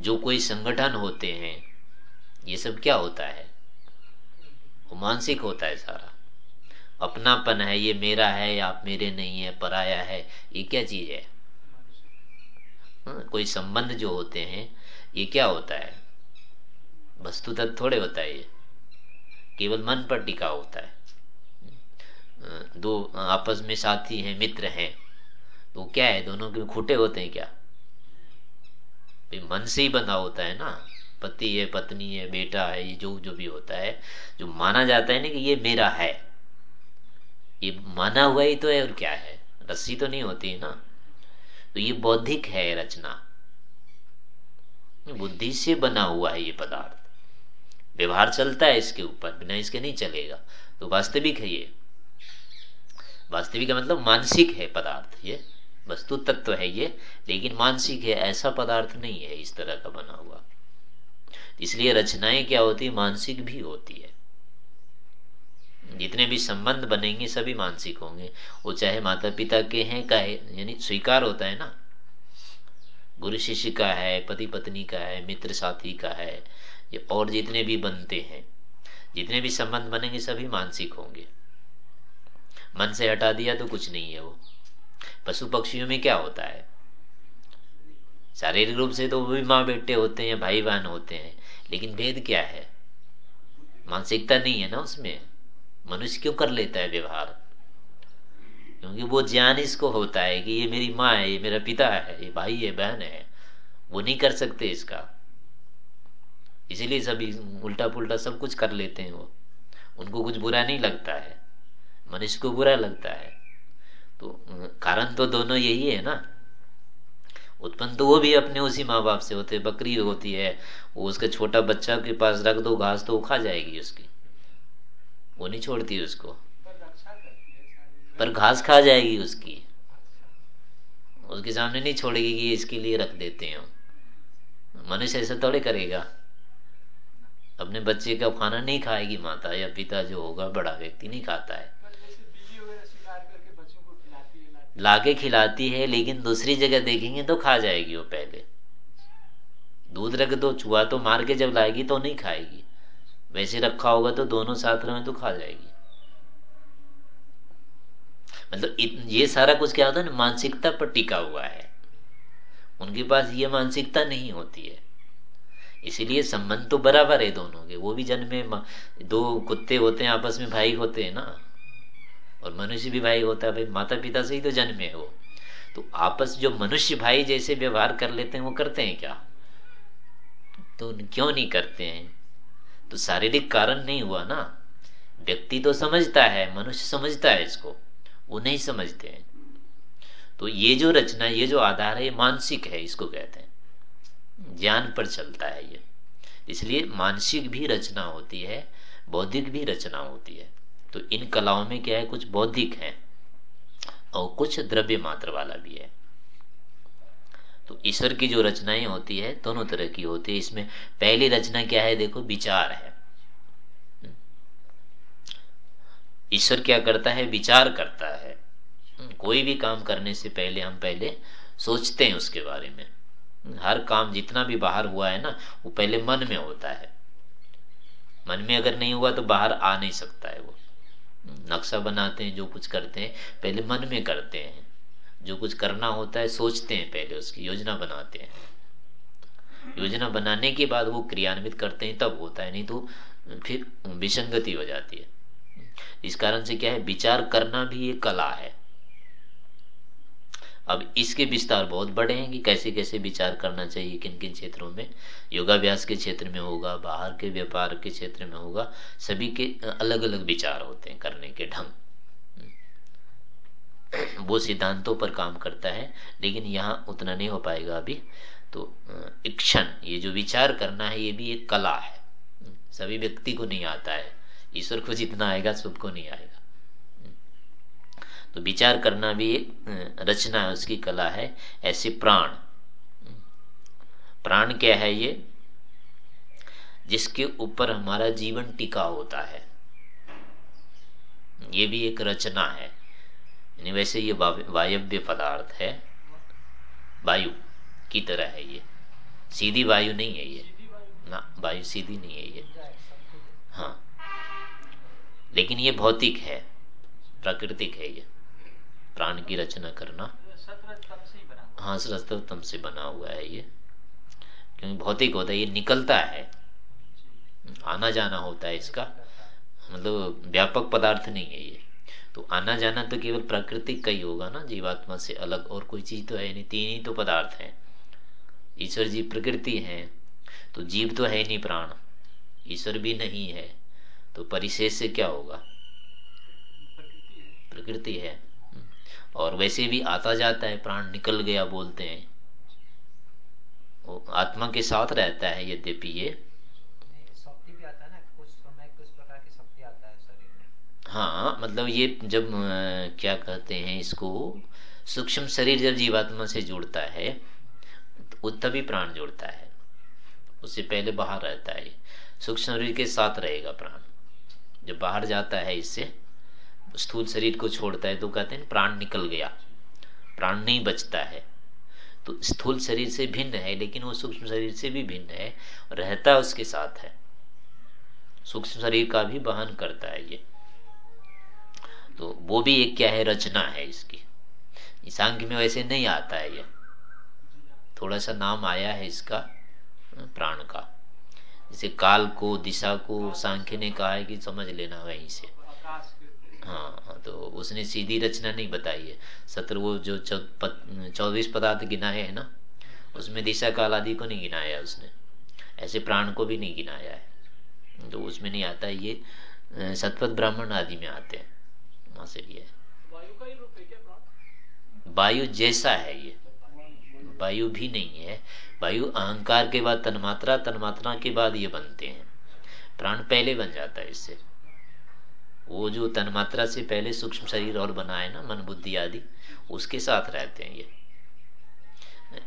A: जो कोई संगठन होते हैं, ये सब क्या होता है? वो मानसिक होता है सारा। अपनापन है ये मेरा है या आप मेरे नहीं है पराया है ये क्या चीज़ है? हाँ, कोई संबंध जो होते हैं ये क्या होता है? वस्तु तक थोड़े होता है ये। केवल मन पर टिका होता है। दो आपस में साथी हैं मित्र हैं तो क्या है दोनों के खुटे होते हैं क्या? मन से ही बंधा होता है ना। पति है पत्नी है बेटा है ये जो जो भी होता है जो माना जाता है ना कि ये मेरा है। ये माना हुआ ही तो है और क्या है? रस्सी तो नहीं होती है ना। तो ये बौद्धिक है रचना। बुद्धि से बना हुआ है ये पदार्थ। व्यवहार चलता है इसके ऊपर, बिना इसके नहीं चलेगा। तो वास्तविक है ये। वास्तविक मतलब मानसिक है पदार्थ, ये वस्तु तत्व है ये, लेकिन मानसिक है, ऐसा पदार्थ नहीं है इस तरह का बना हुआ। इसलिए रचनाएँ क्या होती है? मानसिक भी होती है। जितने भी संबंध बनेंगे, सभी मानसिक होंगे। वो चाहे माता पिता के हैं का यानी स्वीकार होता है ना? गुरु शिष्य का है पति पत्नी का है, मित्र साथी का है, ये और जितने भी बनते हैं, जितने भी संबंध बनेंगे, सभी मानसिक होंगे। मन से हटा दिया तो कुछ नहीं है वो। पशु पक्षियों में क्या होता है? शारीरिक रूप से तो वो भी माँ बेटे होते हैं भाई बहन होते हैं, लेकिन भेद क्या है? मानसिकता नहीं है ना उसमें? मनुष्य क्यों कर लेता है व्यवहार? क्योंकि वो ज्ञान इसको होता है कि ये मेरी माँ है, ये मेरा पिता है, ये भाई है, बहन है। वो नहीं कर सकते इसका। इसीलिए सभी उल्टा पुल्टा सब कुछ कर लेते हैं वो। उनको कुछ बुरा नहीं लगता है। मनुष्य को बुरा लगता है। तो कारण तो दोनों यही है ना। उत्पन्न तो वो भी अपने उसी माँ बाप से होते बकरी होती है। वो उसके छोटा बच्चा के पास रख दो, घास तो वो खा जाएगी उसकी। वो नहीं छोड़ती उसको। पर घास खा जाएगी उसकी। उसके सामने नहीं छोड़ेगी कि इसके लिए रख देते हैं मनुष्य ऐसा थोड़े करेगा। अपने बच्चे का खाना नहीं खाएगी माता या पिता जो होगा, बड़ा व्यक्ति नहीं खाता है। लाके खिलाती है, लेकिन दूसरी जगह देखेंगे तो खा जाएगी वो पहले। दूध रख दो, चूहा तो मार के जब लाएगी तो नहीं खाएगी। वैसे रखा होगा तो दोनों साथ रहे तो खा जाएगी। मतलब ये सारा कुछ क्या होता है ना, मानसिकता पर टिका हुआ है। उनके पास ये मानसिकता नहीं होती है। इसीलिए संबंध तो बराबर है दोनों के। वो भी जन्मे दो कुत्ते होते हैं, आपस में भाई होते हैं ना। और मनुष्य भी भाई होता है, भाई माता पिता से ही तो जन्मे हो तो आपस जो मनुष्य भाई जैसे व्यवहार कर लेते हैं, वो करते हैं क्या? तो क्यों नहीं करते हैं? तो शारीरिक कारण नहीं हुआ ना। व्यक्ति तो समझता है, मनुष्य समझता है इसको। वो नहीं समझते हैं। तो ये जो रचना, ये जो आधार है, ये मानसिक है, इसको कहते हैं। ज्ञान पर चलता है ये। इसलिए मानसिक भी रचना होती है, बौद्धिक भी रचना होती है। तो इन कलाओं में क्या है, कुछ बौद्धिक है और कुछ द्रव्य मात्र वाला भी है। तो ईश्वर की जो रचनाएँ होती है, दोनों तरह की होती है। इसमें पहली रचना क्या है, देखो, विचार है। ईश्वर क्या करता है? विचार करता है। कोई भी काम करने से पहले हम पहले सोचते हैं उसके बारे में। हर काम जितना भी बाहर हुआ है ना, वो पहले मन में होता है। मन में अगर नहीं हुआ तो बाहर आ नहीं सकता है वो। नक्शा बनाते हैं, जो कुछ करते हैं, पहले मन में करते हैं। जो कुछ करना होता है, सोचते हैं पहले उसकी, योजना बनाते हैं। योजना बनाने के बाद वो क्रियान्वित करते हैं, तब होता है, नहीं तो फिर विसंगति हो जाती है। इस कारण से क्या है, विचार करना भी एक कला है। अब इसके विस्तार बहुत बड़े हैं कि कैसे कैसे विचार करना चाहिए किन किन क्षेत्रों में। योगाभ्यास के क्षेत्र में होगा, बाहर के व्यापार के क्षेत्र में होगा, सभी के अलग अलग विचार होते हैं करने के ढंग। वो सिद्धांतों पर काम करता है, लेकिन यहाँ उतना नहीं हो पाएगा अभी। तो इक्षण ये जो विचार करना है, ये भी एक कला है। सभी व्यक्ति को नहीं आता है। ईश्वर को जितना आएगा, सबको नहीं आएगा। तो विचार करना भी एक रचना है, उसकी कला है, ऐसे प्राण। प्राण क्या है ये? जिसके ऊपर हमारा जीवन टिका होता है। ये भी एक रचना है। यानी वैसे ये वायव्य पदार्थ है। वायु की तरह है ये। सीधी वायु नहीं है ये। ना, वायु सीधी नहीं है ये। हाँ। लेकिन ये भौतिक है। प्राकृतिक है ये। प्राण की रचना करना। हाँ सतम से बना हुआ है ये। क्योंकि भौतिक होता है, ये निकलता है। आना जाना होता है इसका। मतलब व्यापक पदार्थ नहीं है ये। तो आना जाना तो केवल प्राकृतिक का ही होगा ना, जीवात्मा से अलग और कोई चीज़ तो है नहीं, तीन ही तो पदार्थ है। ईश्वर जी प्रकृति है तो जीव तो है नहीं प्राण। ईश्वर भी नहीं है तो परिशेष से क्या होगा? प्रकृति है। और वैसे भी आता जाता है, प्राण निकल गया बोलते हैं। वो आत्मा के साथ रहता है, यद्यपि ये हाँ मतलब ये जब क्या कहते हैं इसको, सूक्ष्म शरीर जब जीवात्मा से जुड़ता है तो तभी प्राण जुड़ता है। उससे पहले बाहर रहता है। सूक्ष्म शरीर के साथ रहेगा प्राण। जब बाहर जाता है इससे, स्थूल शरीर को छोड़ता है तो कहते हैं प्राण निकल गया। प्राण नहीं बचता है। तो स्थूल शरीर से भिन्न है, लेकिन वो सूक्ष्म शरीर से भी भिन्न है रहता उसके साथ है। सूक्ष्म शरीर का भी वहन करता है ये। तो वो भी एक क्या है रचना है इसकी। ईशांग में वैसे नहीं आता है ये। थोड़ा सा नाम आया है इसका प्राण का। जैसे काल को दिशा को सांख्य ने कहा है कि समझ लेना वहीं से। हाँ, हाँ तो उसने सीधी रचना नहीं बताई है। सत्र वो जो चौबीस पदार्थ गिनाए है ना? उसमें दिशा काल आदि को नहीं गिनाया उसने। ऐसे प्राण को भी नहीं गिनाया है। तो उसमें नहीं आता है ये सतपथ ब्राह्मण आदि में आते हैं। वहाँ से ही। रूप है वायु जैसा है ये। वायु भी नहीं है। वायु अहंकार के बाद तन्मात्रा तन्मात्रा के बाद ये बनते हैं। प्राण पहले बन जाता है इससे। वो जो तन्मात्रा से पहले सूक्ष्म शरीर और बना है ना मन बुद्धि आदि उसके साथ रहते हैं ये।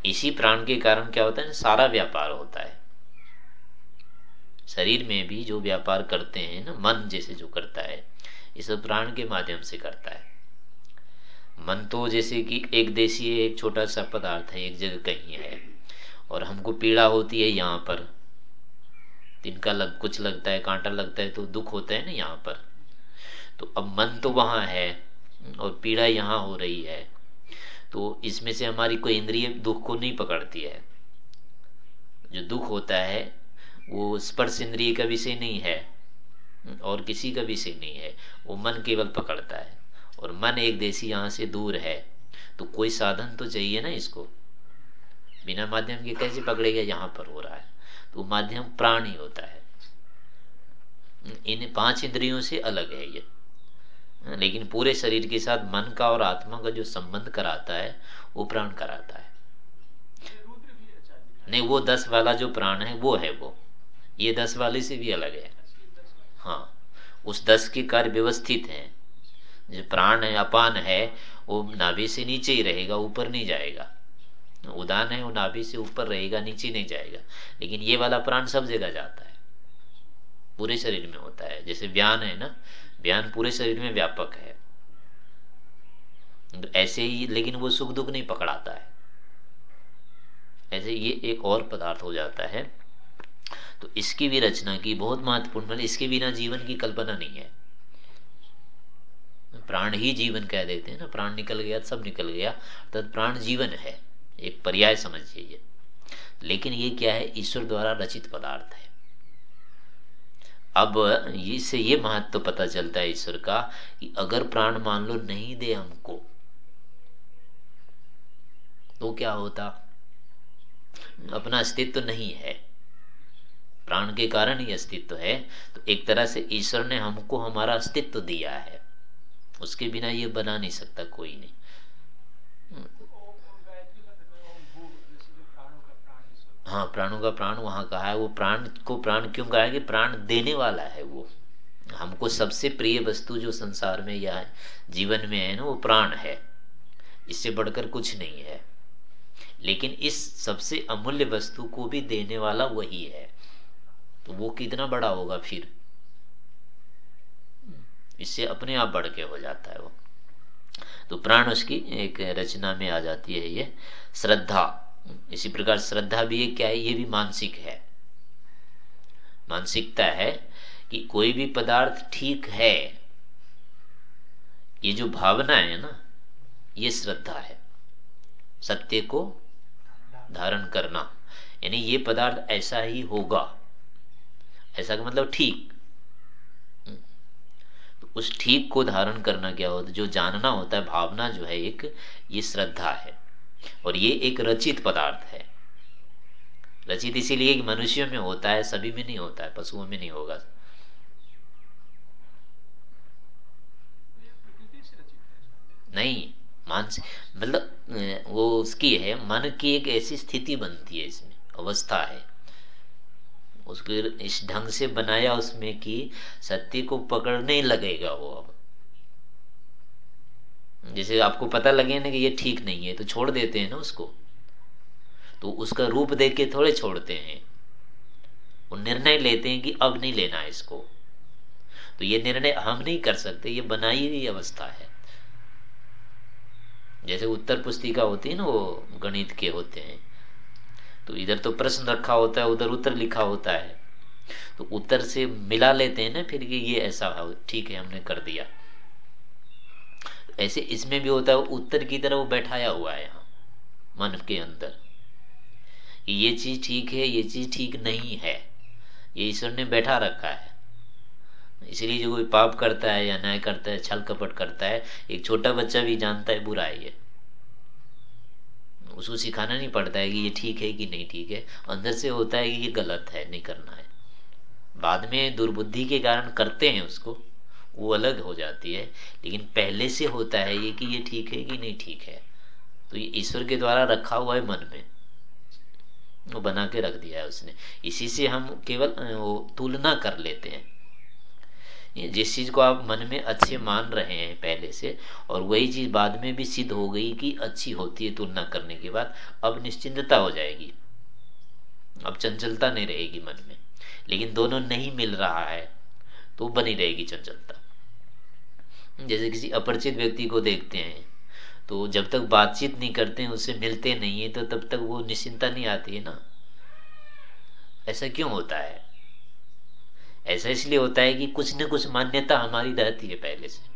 A: इसी प्राण के कारण क्या होता है सारा व्यापार होता है। शरीर में भी जो व्यापार करते हैं ना मन जैसे जो करता है इस प्राण के माध्यम से करता है। मन तो जैसे कि एक देशी एक छोटा सा पदार्थ है, एक जगह कहीं है। और हमको पीड़ा होती है यहाँ पर। तिनका लग, कुछ लगता है, कांटा लगता है तो दुख होता है ना यहाँ पर। तो अब मन तो वहाँ है, और पीड़ा यहाँ हो रही है। तो इसमें से हमारी कोई इंद्रिय दुख को नहीं पकड़ती है। जो दुख होता है, वो स्पर्श इंद्रिय का विषय नहीं है। और किसी का भी विषय नहीं है। वो मन केवल पकड़ता है और मन एक देशी यहाँ से दूर है। तो कोई साधन तो चाहिए ना इसको? बिना माध्यम के कैसे पकड़ेगा यहाँ पर हो रहा है। तो माध्यम प्राण ही होता है। इन पाँच इंद्रियों से अलग है ये। लेकिन पूरे शरीर के साथ मन का और आत्मा का जो संबंध कराता है, वो प्राण कराता है। नहीं, वो दस वाला जो प्राण है, वो है वो। ये दस वाले से भी अलग है। हाँ उस दस के कार्य व्यवस्थित है। जो प्राण है, अपान है, वो नाभि से नीचे ही रहेगा, ऊपर नहीं जाएगा। उदान है, वो नाभि से ऊपर रहेगा, नीचे नहीं जाएगा। लेकिन ये वाला प्राण सब जगह जाता है। पूरे शरीर में होता है। जैसे व्यान है ना, व्यान पूरे शरीर में व्यापक है। तो ऐसे ही, लेकिन वो सुख दुख नहीं पकड़ाता है। ऐसे ये एक और पदार्थ हो जाता है। तो इसकी भी रचना की, बहुत महत्वपूर्ण मतलब इसके बिना जीवन की कल्पना नहीं है। प्राण ही जीवन कह देते हैं ना, प्राण निकल गया, सब निकल गया तब प्राण जीवन है, एक पर्याय समझिए ये। लेकिन ये क्या है, ईश्वर द्वारा रचित पदार्थ है। अब इससे ये महत्व तो पता चलता है ईश्वर का कि अगर प्राण मान लो नहीं दे हमको तो क्या होता? अपना अस्तित्व तो नहीं है। प्राण के कारण ही अस्तित्व है तो एक तरह से ईश्वर ने हमको हमारा अस्तित्व दिया है। उसके बिना ये बना नहीं सकता कोई नहीं। हाँ प्राणों का प्राण वहाँ कहा है, वो प्राण को प्राण क्यों कहा है कि प्राण देने वाला है वो। हमको सबसे प्रिय वस्तु जो संसार में या जीवन में है ना, वो प्राण है। इससे बढ़कर कुछ नहीं है। लेकिन इस सबसे अमूल्य वस्तु को भी देने वाला वही है। तो वो कितना बड़ा होगा फिर? इससे अपने आप बढ़ के हो जाता है वो। तो प्राण उसकी एक रचना में आ जाती है ये। श्रद्धा। इसी प्रकार श्रद्धा भी क्या है? ये भी मानसिक है। मानसिकता है कि कोई भी पदार्थ ठीक है, ये जो भावना है ना, ये श्रद्धा है। सत्य को धारण करना। यानी ये पदार्थ ऐसा ही होगा। ऐसा का मतलब ठीक। तो उस ठीक को धारण करना क्या होता है? जो जानना होता है, भावना जो है एक, ये श्रद्धा है। और ये एक रचित पदार्थ है। रचित इसीलिए कि मनुष्यों में होता है, सभी में नहीं होता है, पशुओं में नहीं होगा। नहीं मानसिक मतलब वो उसकी है, मन की एक ऐसी स्थिति बनती है इसमें, अवस्था है। उसको इस ढंग से बनाया उसमें कि सत्य को पकड़ने लगेगा वो अब। जैसे आपको पता लगे ना कि ये ठीक नहीं है तो छोड़ देते हैं ना उसको। तो उसका रूप देख के थोड़े छोड़ते हैं। वो निर्णय लेते हैं कि अब नहीं लेना है इसको। तो ये निर्णय हम नहीं कर सकते, ये बनाई हुई अवस्था है। जैसे उत्तर पुस्तिका होती है ना, वो गणित के होते हैं। तो इधर तो प्रश्न रखा होता है, उधर उत्तर लिखा होता है। तो उत्तर से मिला लेते हैं ना, फिर कि ये ऐसा ठीक है, हमने कर दिया। ऐसे इसमें भी होता है, उत्तर की तरह वो बैठाया हुआ है यहाँ, मन के अंदर। ये चीज़ ठीक है, ये चीज़ ठीक नहीं है, ये ईश्वर ने बैठा रखा है। इसलिए जो कोई पाप करता है या न्याय करता है, छल कपट करता है, एक छोटा बच्चा भी जानता है बुरा है। ये उसको सिखाना नहीं पड़ता है कि ये ठीक है कि नहीं ठीक है। अंदर से होता है कि ये गलत है, नहीं करना है। बाद में दुर्बुद्धि के कारण करते हैं उसको, वो अलग हो जाती है। लेकिन पहले से होता है ये कि ये ठीक है कि नहीं ठीक है। तो ये ईश्वर के द्वारा रखा हुआ है मन में। वो बना के रख दिया है उसने। इसी से हम केवल, वो तुलना कर लेते हैं। जिस चीज़ को आप मन में अच्छे मान रहे हैं पहले से, और वही चीज़ बाद में भी सिद्ध हो गई कि अच्छी होती है, तुलना करने के बाद, अब निश्चिंतता हो जाएगी। अब चंचलता नहीं रहेगी मन में। लेकिन दोनों नहीं मिल रहा है तो बनी रहेगी चंचलता। जैसे किसी अपरिचित व्यक्ति को देखते हैं तो जब तक बातचीत नहीं करते हैं उससे मिलते नहीं है तो तब तक वो निश्चिंता नहीं आती है ना? ऐसा क्यों होता है? ऐसा इसलिए होता है कि कुछ न कुछ मान्यता हमारी रहती है पहले से।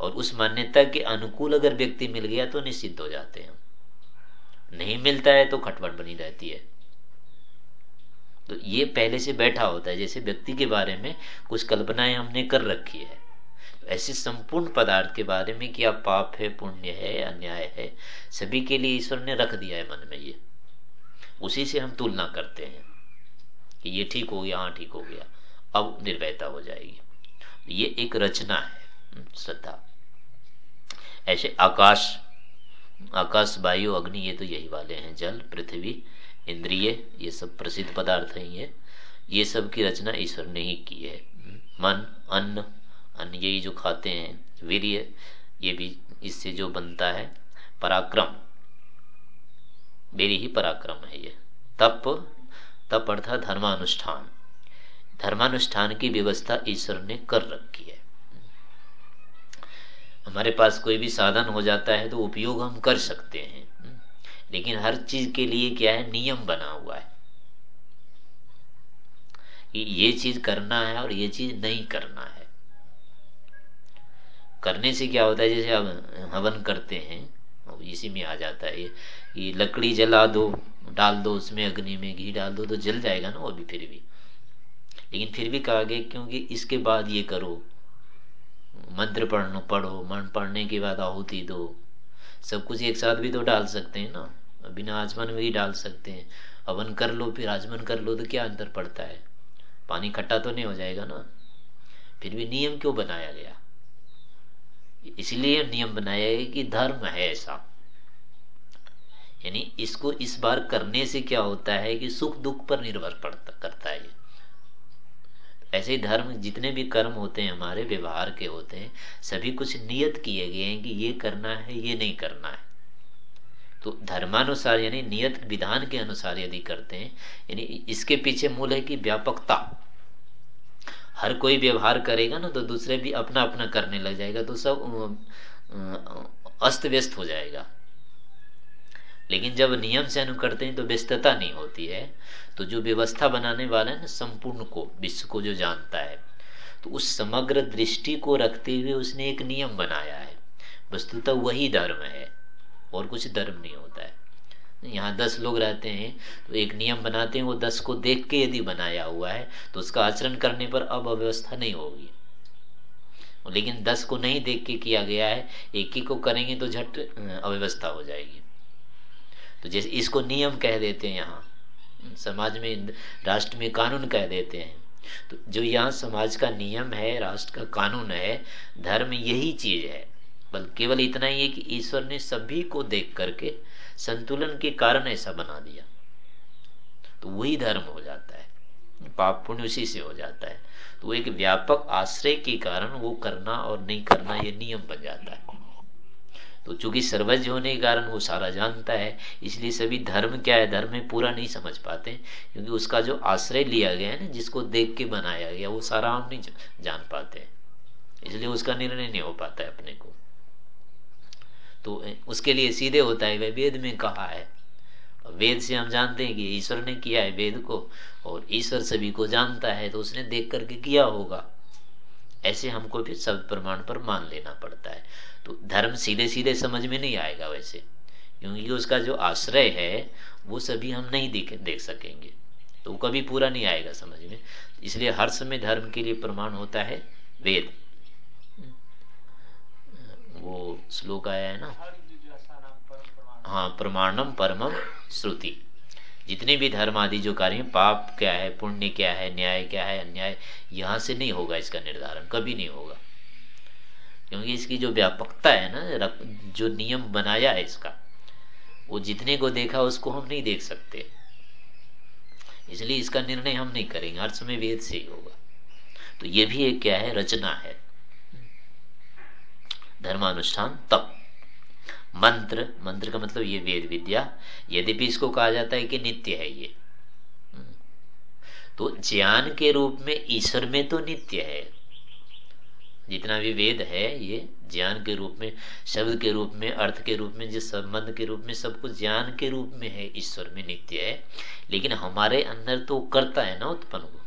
A: और उस मान्यता के अनुकूल अगर व्यक्ति मिल गया तो निश्चित हो जाते हैं। नहीं मिलता है तो खटपट बनी रहती है। तो ये पहले से बैठा होता है, जैसे व्यक्ति के बारे में कुछ कल्पनाएँ हमने कर रखी है। ऐसे संपूर्ण पदार्थ के बारे में क्या पाप है, पुण्य है, अन्याय है, सभी के लिए ईश्वर ने रख दिया है मन में ये। उसी से हम तुलना करते हैं कि ये ठीक हो गया हाँ ठीक हो गया। अब निर्भयता हो जाएगी। ये एक रचना है हम्म, श्रद्धा। ऐसे आकाश आकाश वायु अग्नि ये तो यही वाले हैं जल पृथ्वी इंद्रिय ये सब प्रसिद्ध पदार्थ हैं ये। ये सब की रचना ईश्वर ने ही की है हम्म, मन अन्न अन्न यही जो खाते हैं वीर्य ये भी इससे जो बनता है पराक्रम। मेरी ही पराक्रम है ये। तप तप अर्थात धर्मानुष्ठान। धर्मानुष्ठान की व्यवस्था ईश्वर ने कर रखी है। हमारे पास कोई भी साधन हो जाता है तो उपयोग हम कर सकते हैं। लेकिन हर चीज़ के लिए क्या है? नियम बना हुआ है। कि ये चीज़ करना है और ये चीज़ नहीं करना है। करने से क्या होता है? जैसे अब हवन करते हैं इसी में आ जाता है ये लकड़ी जला दो, डाल दो, उसमें अग्नि में घी डाल दो तो जल जाएगा ना वो भी फिर भी। लेकिन फिर भी कहा गया, क्योंकि इसके बाद ये करो। मंत्र पढ़ पढ़ो, मन पढ़ने के बाद आहुति दो। सब कुछ एक साथ भी तो डाल सकते हैं ना। बिना आचमन में ही डाल सकते हैं। हवन कर लो, फिर आचमन कर लो तो क्या अंतर पड़ता है? पानी खट्टा तो नहीं हो जाएगा ना? फिर भी नियम क्यों बनाया गया? इसलिए नियम बनाया गया कि धर्म है ऐसा। यानी इसको इस बार करने से क्या होता है कि सुख दुख पर निर्भर पड़ता, करता है ऐसे ही धर्म जितने भी कर्म होते हैं, हमारे व्यवहार के होते हैं, सभी कुछ नियत किए गए हैं कि ये करना है, ये नहीं करना है। तो धर्मानुसार यानी नियत विधान के अनुसार यदि करते हैं, यानी इसके पीछे मूल है कि व्यापकता। हर कोई व्यवहार करेगा ना तो दूसरे भी अपना अपना करने लग जाएगा तो सब अस्त व्यस्त हो जाएगा। लेकिन जब नियम से अनु करते हैं तो व्यस्तता नहीं होती है। तो जो व्यवस्था बनाने वाला है ना, संपूर्ण को, विश्व को जो जानता है तो उस समग्र दृष्टि को रखते हुए उसने एक नियम बनाया है। वस्तुतः वही धर्म है, और कुछ धर्म नहीं होता है। यहाँ दस लोग रहते हैं तो एक नियम बनाते हैं, वो दस को देख के यदि बनाया हुआ है तो उसका आचरण करने पर अब अव्यवस्था नहीं होगी। लेकिन दस को नहीं देख के किया गया है, एक ही को करेंगे तो झट, अव्यवस्था हो जाएगी। तो जैसे इसको नियम कह देते हैं यहाँ, समाज में, राष्ट्र में कानून कह देते हैं। तो जो यहाँ समाज का नियम है, राष्ट्र का कानून है, धर्म यही चीज़ है। बल, केवल इतना ही है कि ईश्वर ने सभी को देख करके संतुलन के कारण ऐसा बना दिया। तो वही धर्म हो जाता है। पाप पुण्य उसी से हो जाता है। तो एक व्यापक आश्रय के कारण वो करना और नहीं करना ये नियम बन जाता है। तो चूँकि सर्वज्ञ होने के कारण वो सारा जानता है, इसलिए सभी धर्म क्या है, धर्म में पूरा नहीं समझ पाते क्योंकि उसका जो आश्रय लिया गया है ना, जिसको देख के बनाया गया, वो सारा हम नहीं जान पाते इसलिए उसका निर्णय नहीं हो पाता है अपने को। तो उसके लिए सीधे होता है वह वेद में कहा है। वेद से हम जानते हैं कि ईश्वर ने किया है वेद को, और ईश्वर सभी को जानता है तो उसने देख करके किया होगा। ऐसे हमको फिर शब्द प्रमाण पर मान लेना पड़ता है। तो धर्म सीधे सीधे समझ में नहीं आएगा वैसे क्योंकि उसका जो आश्रय है वो सभी हम नहीं देख देख सकेंगे। तो वो कभी पूरा नहीं आएगा समझ में। इसलिए हर समय धर्म के लिए प्रमाण होता है वेद। वो श्लोक आया है ना? हाँ प्रमाणम परमम श्रुति। जितने भी धर्म आदि जो कार्य हैं, पाप क्या है, पुण्य क्या है, न्याय क्या है, अन्याय, यहाँ से नहीं होगा इसका निर्धारण, कभी नहीं होगा। क्योंकि इसकी जो व्यापकता है ना जो नियम बनाया है इसका, वो जितने को देखा उसको हम नहीं देख सकते। इसलिए इसका निर्णय हम नहीं करेंगे, हर समय वेद से ही होगा। तो ये भी एक क्या है, रचना है। धर्मानुष्ठान तप। मंत्र मंत्र का मतलब ये वेद विद्या यदि भी इसको कहा जाता है कि नित्य है ये। तो ज्ञान के रूप में ईश्वर में तो नित्य है। जितना भी वेद है ये, ज्ञान के रूप में, शब्द के रूप में, अर्थ के रूप में, जिस संबंध के रूप में सब कुछ ज्ञान के रूप में है, ईश्वर में नित्य है। लेकिन हमारे अंदर तो करता है ना उत्पन्न को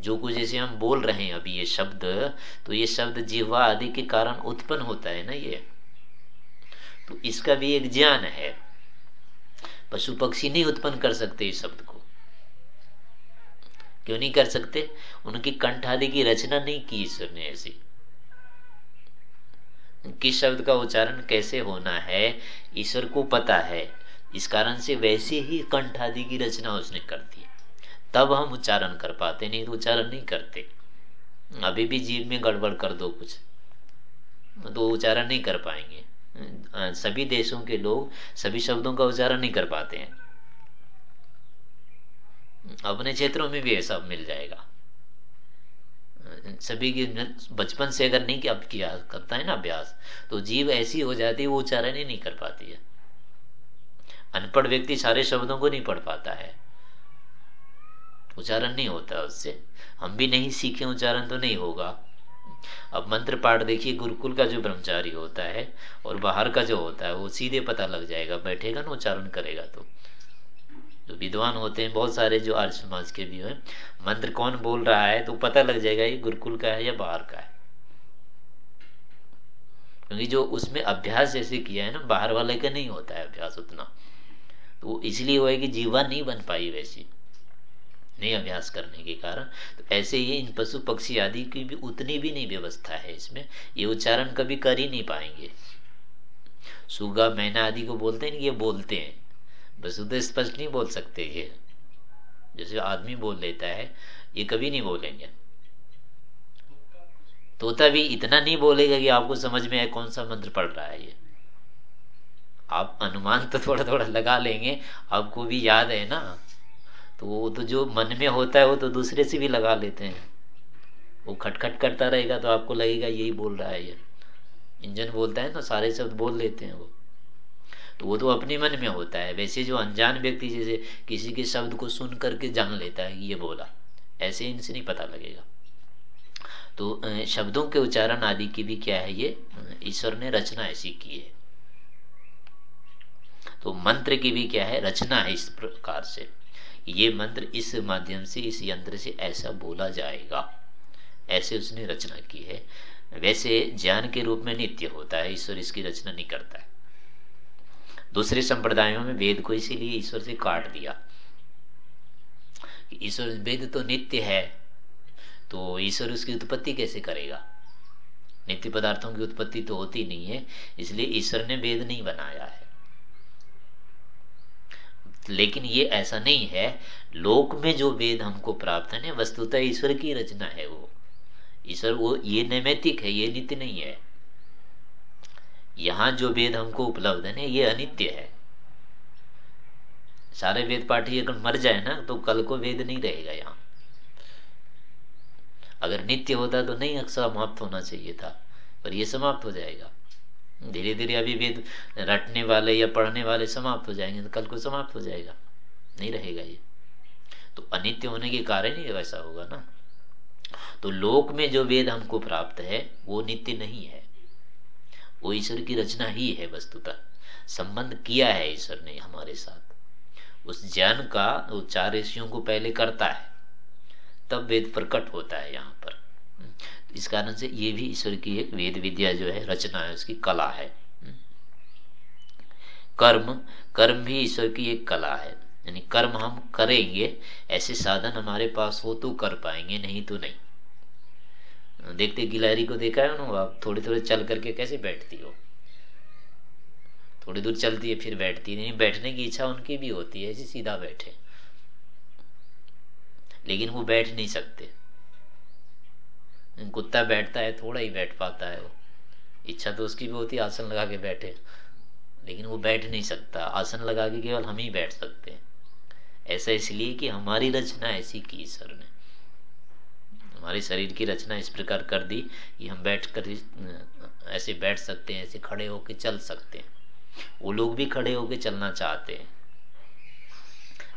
A: जो कुछ जैसे हम बोल रहे हैं अभी ये शब्द तो ये शब्द जीवा आदि के कारण उत्पन्न होता है ना ये। तो इसका भी एक ज्ञान है। पशु पक्षी नहीं उत्पन्न कर सकते इस शब्द को। क्यों नहीं कर सकते? उनकी कंठ आदि की रचना नहीं की ईश्वर ने ऐसी। किस शब्द का उच्चारण कैसे होना है, ईश्वर को पता है। इस कारण से वैसे ही कंठ आदि की रचना उसने कर दी। तब हम उच्चारण कर पाते, नहीं तो उच्चारण नहीं करते। अभी भी जीव में गड़बड़ कर दो कुछ। तो उच्चारण नहीं कर पाएँगे। सभी देशों के लोग सभी शब्दों का उच्चारण नहीं कर पाते हैं। अपने क्षेत्रों में भी ऐसा मिल जाएगा। सभी की बचपन से अगर नहीं किया करता है ना अभ्यास तो जीव ऐसी हो जाती है, वो उच्चारण ही नहीं कर पाती है। अनपढ़ व्यक्ति सारे शब्दों को नहीं पढ़ पाता है। उच्चारण नहीं होता उससे। हम भी नहीं सीखे, उच्चारण तो नहीं होगा। अब मंत्र पाठ देखिए, गुरुकुल का जो ब्रह्मचारी होता है और बाहर का जो होता है, वो सीधे पता लग जाएगा, बैठेगा ना, उच्चारण करेगा तो। जो विद्वान होते हैं, बहुत सारे जो आर्य समाज के भी हैं, मंत्र कौन बोल रहा है तो पता लग जाएगा ये गुरुकुल का है या बाहर का है। क्योंकि जो उसमें अभ्यास जैसे किया है ना, बाहर वाले का नहीं होता है अभ्यास उतना। तो इसलिए वो है कि जीवा नहीं बन पाई वैसी। नहीं अभ्यास करने के कारण। तो ऐसे ही इन पशु पक्षी आदि की भी उतनी भी नहीं व्यवस्था है इसमें। ये उच्चारण कभी कर ही नहीं पाएँगे। सुगा, मैना आदि को बोलते हैं ये बोलते हैं। बस उधर स्पष्ट नहीं बोल सकते ये। जैसे आदमी बोल लेता है, ये कभी नहीं बोलेंगे। तोता भी इतना नहीं बोलेगा कि आपको समझ में आए कौन सा मंत्र पढ़ रहा है ये। आप अनुमान तो थोड़ा थोड़ा लगा लेंगे। आपको भी याद है ना? तो वो तो जो मन में होता है, वो तो दूसरे से भी लगा लेते हैं। वो खटखट करता रहेगा तो आपको लगेगा यही बोल रहा है ये। इंजन बोलता है ना, सारे शब्द बोल लेते हैं वो। तो वो तो अपने मन में होता है। वैसे जो अनजान व्यक्ति जैसे किसी के शब्द को सुन करके जान लेता है, ये बोला। ऐसे इनसे नहीं पता लगेगा। तो शब्दों के उच्चारण आदि की भी क्या है ये? ईश्वर ने रचना ऐसी की है। तो मंत्र की भी क्या है? रचना है इस प्रकार से। ये मंत्र इस माध्यम से, इस यंत्र से ऐसा बोला जाएगा। ऐसे उसने रचना की है। वैसे ज्ञान के रूप में नित्य होता है, ईश्वर इसकी रचना नहीं करता है। दूसरे संप्रदायों में वेद को इसीलिए ईश्वर से काट दिया ईश्वर, वेद तो नित्य है तो ईश्वर उसकी उत्पत्ति कैसे करेगा? नित्य पदार्थों की उत्पत्ति तो होती नहीं है, इसलिए ईश्वर ने वेद नहीं बनाया है। लेकिन ये ऐसा नहीं है। लोक में जो वेद हमको प्राप्त है, वस्तुतः ईश्वर की रचना है वो। ईश्वर वो, ये नैमितिक है, ये नित्य नहीं है। यहाँ जो वेद हमको उपलब्ध है, ये अनित्य है। सारे वेद पाठी अगर मर जाए ना तो कल को वेद नहीं रहेगा यहाँ। अगर नित्य होता तो नहीं अक्सर समाप्त होना चाहिए था, पर यह समाप्त हो जाएगा। धीरे धीरे अभी वेद रटने वाले या पढ़ने वाले समाप्त हो जाएँगे तो कल को समाप्त हो जाएगा। नहीं रहेगा ये। तो अनित्य होने के कारण ही वैसा होगा ना। तो लोक में जो वेद हमको प्राप्त है, वो नित्य नहीं है। वो ईश्वर की रचना ही है वस्तुतः। संबंध किया है ईश्वर ने हमारे साथ। उस ज्ञान का, वो चार ऋषियों को पहले करता है। तब वेद प्रकट होता है यहाँ पर। इस कारण से ये भी ईश्वर की एक वेद विद्या जो है, रचना है, उसकी कला है। कर्म कर्म भी ईश्वर की एक कला है। यानी कर्म हम करेंगे, ऐसे साधन हमारे पास हो तो कर पाएँगे, नहीं तो नहीं। देखते गिलहरी को देखा है ना आप थोड़े थोड़ी चल करके कैसे बैठती हो? थोड़ी दूर चलती है, फिर बैठती है नहीं। बैठने की इच्छा उनकी भी होती है, ऐसे सीधा बैठे। लेकिन वो बैठ नहीं सकते। कुत्ता बैठता है, थोड़ा ही बैठ पाता है वो। इच्छा तो उसकी भी होती है, आसन लगा के बैठे। लेकिन वो बैठ नहीं सकता। आसन लगा के केवल हम ही बैठ सकते हैं। ऐसा इसलिए कि हमारी रचना ऐसी की ईश्वर ने। हमारे शरीर की रचना इस प्रकार कर दी कि हम बैठ कर ऐसे बैठ सकते हैं, ऐसे खड़े होके चल सकते हैं। वो लोग भी खड़े होके चलना चाहते हैं।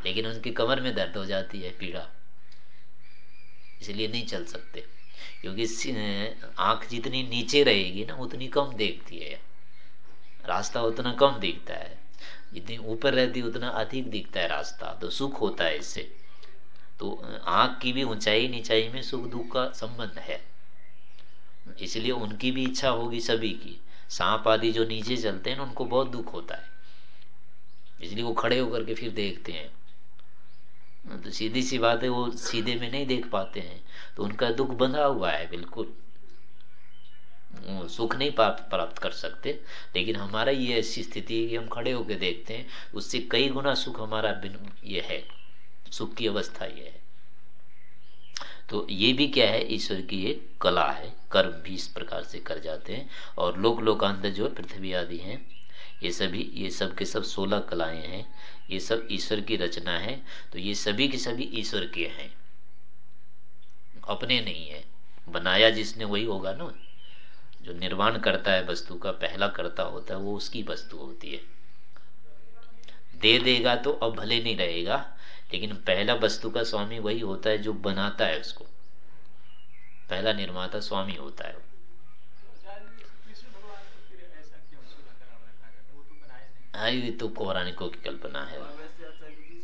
A: लेकिन उनकी कमर में दर्द हो जाती है, पीड़ा। इसलिए नहीं चल सकते। क्योंकि आँख जितनी नीचे रहेगी ना, उतनी कम देखती है। रास्ता उतना कम दिखता है। जितनी ऊपर रहती उतना अधिक दिखता है रास्ता। तो सुख होता है इससे। तो आँख की भी ऊंचाई नीचाई में सुख दुख का संबंध है। इसलिए उनकी भी इच्छा होगी सभी की। सांप आदि जो नीचे चलते हैं ना, उनको बहुत दुख होता है। इसलिए वो खड़े होकर के फिर देखते हैं। तो सीधी सी बात है, वो सीधे में नहीं देख पाते हैं तो उनका दुख बंधा हुआ है, बिल्कुल। सुख नहीं प्राप्त कर सकते, लेकिन हमारा ये ऐसी स्थिति है कि हम खड़े होकर देखते हैं, उससे कई गुना सुख हमारा ये है, सुख की अवस्था ये है। तो ये भी क्या है, ईश्वर की एक कला है, कर्म भी इस प्रकार से कर जाते हैं, और लोक लोकांत जो पृथ्वी आदि हैं, ये सभी, ये सब के सब सोलह कलाएँ हैं ये सब ईश्वर की रचना है तो ये सभी के सभी ईश्वर के हैं। अपने नहीं है। बनाया जिसने वही होगा ना। जो निर्माण करता है वस्तु का, पहला करता होता है, वो उसकी वस्तु होती है। दे देगा तो अब भले नहीं रहेगा, लेकिन पहला वस्तु का स्वामी वही होता है जो बनाता है उसको। पहला निर्माता स्वामी होता है ये तो पौराणिकों की कल्पना है। अच्छा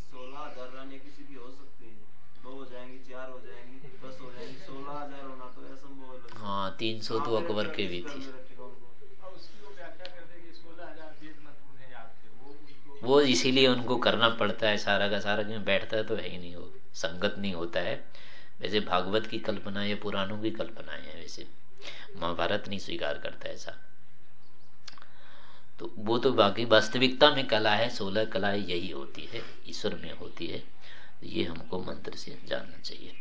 A: सोलह हज़ार रानी किसी की हो सकती है। दो हो जाएँगी चार हो जाएँगी दस हो जाएँगी सोलह हज़ार होना तो असंभव हाँ। तीन सौ तो अकबर के भी थी। वो इसीलिए उनको करना पड़ता है सारा का सारा क्यों बैठता है तो है ही नहीं वो संगत नहीं होता है। वैसे भागवत की कल्पना या पुराणों की कल्पना है वैसे। महाभारत नहीं स्वीकार करता ऐसा। तो वो तो बाकी वास्तविकता में कला है सोलह कलाएँ यही होती है, ईश्वर में होती है। ये हमको मंत्र से जानना चाहिए।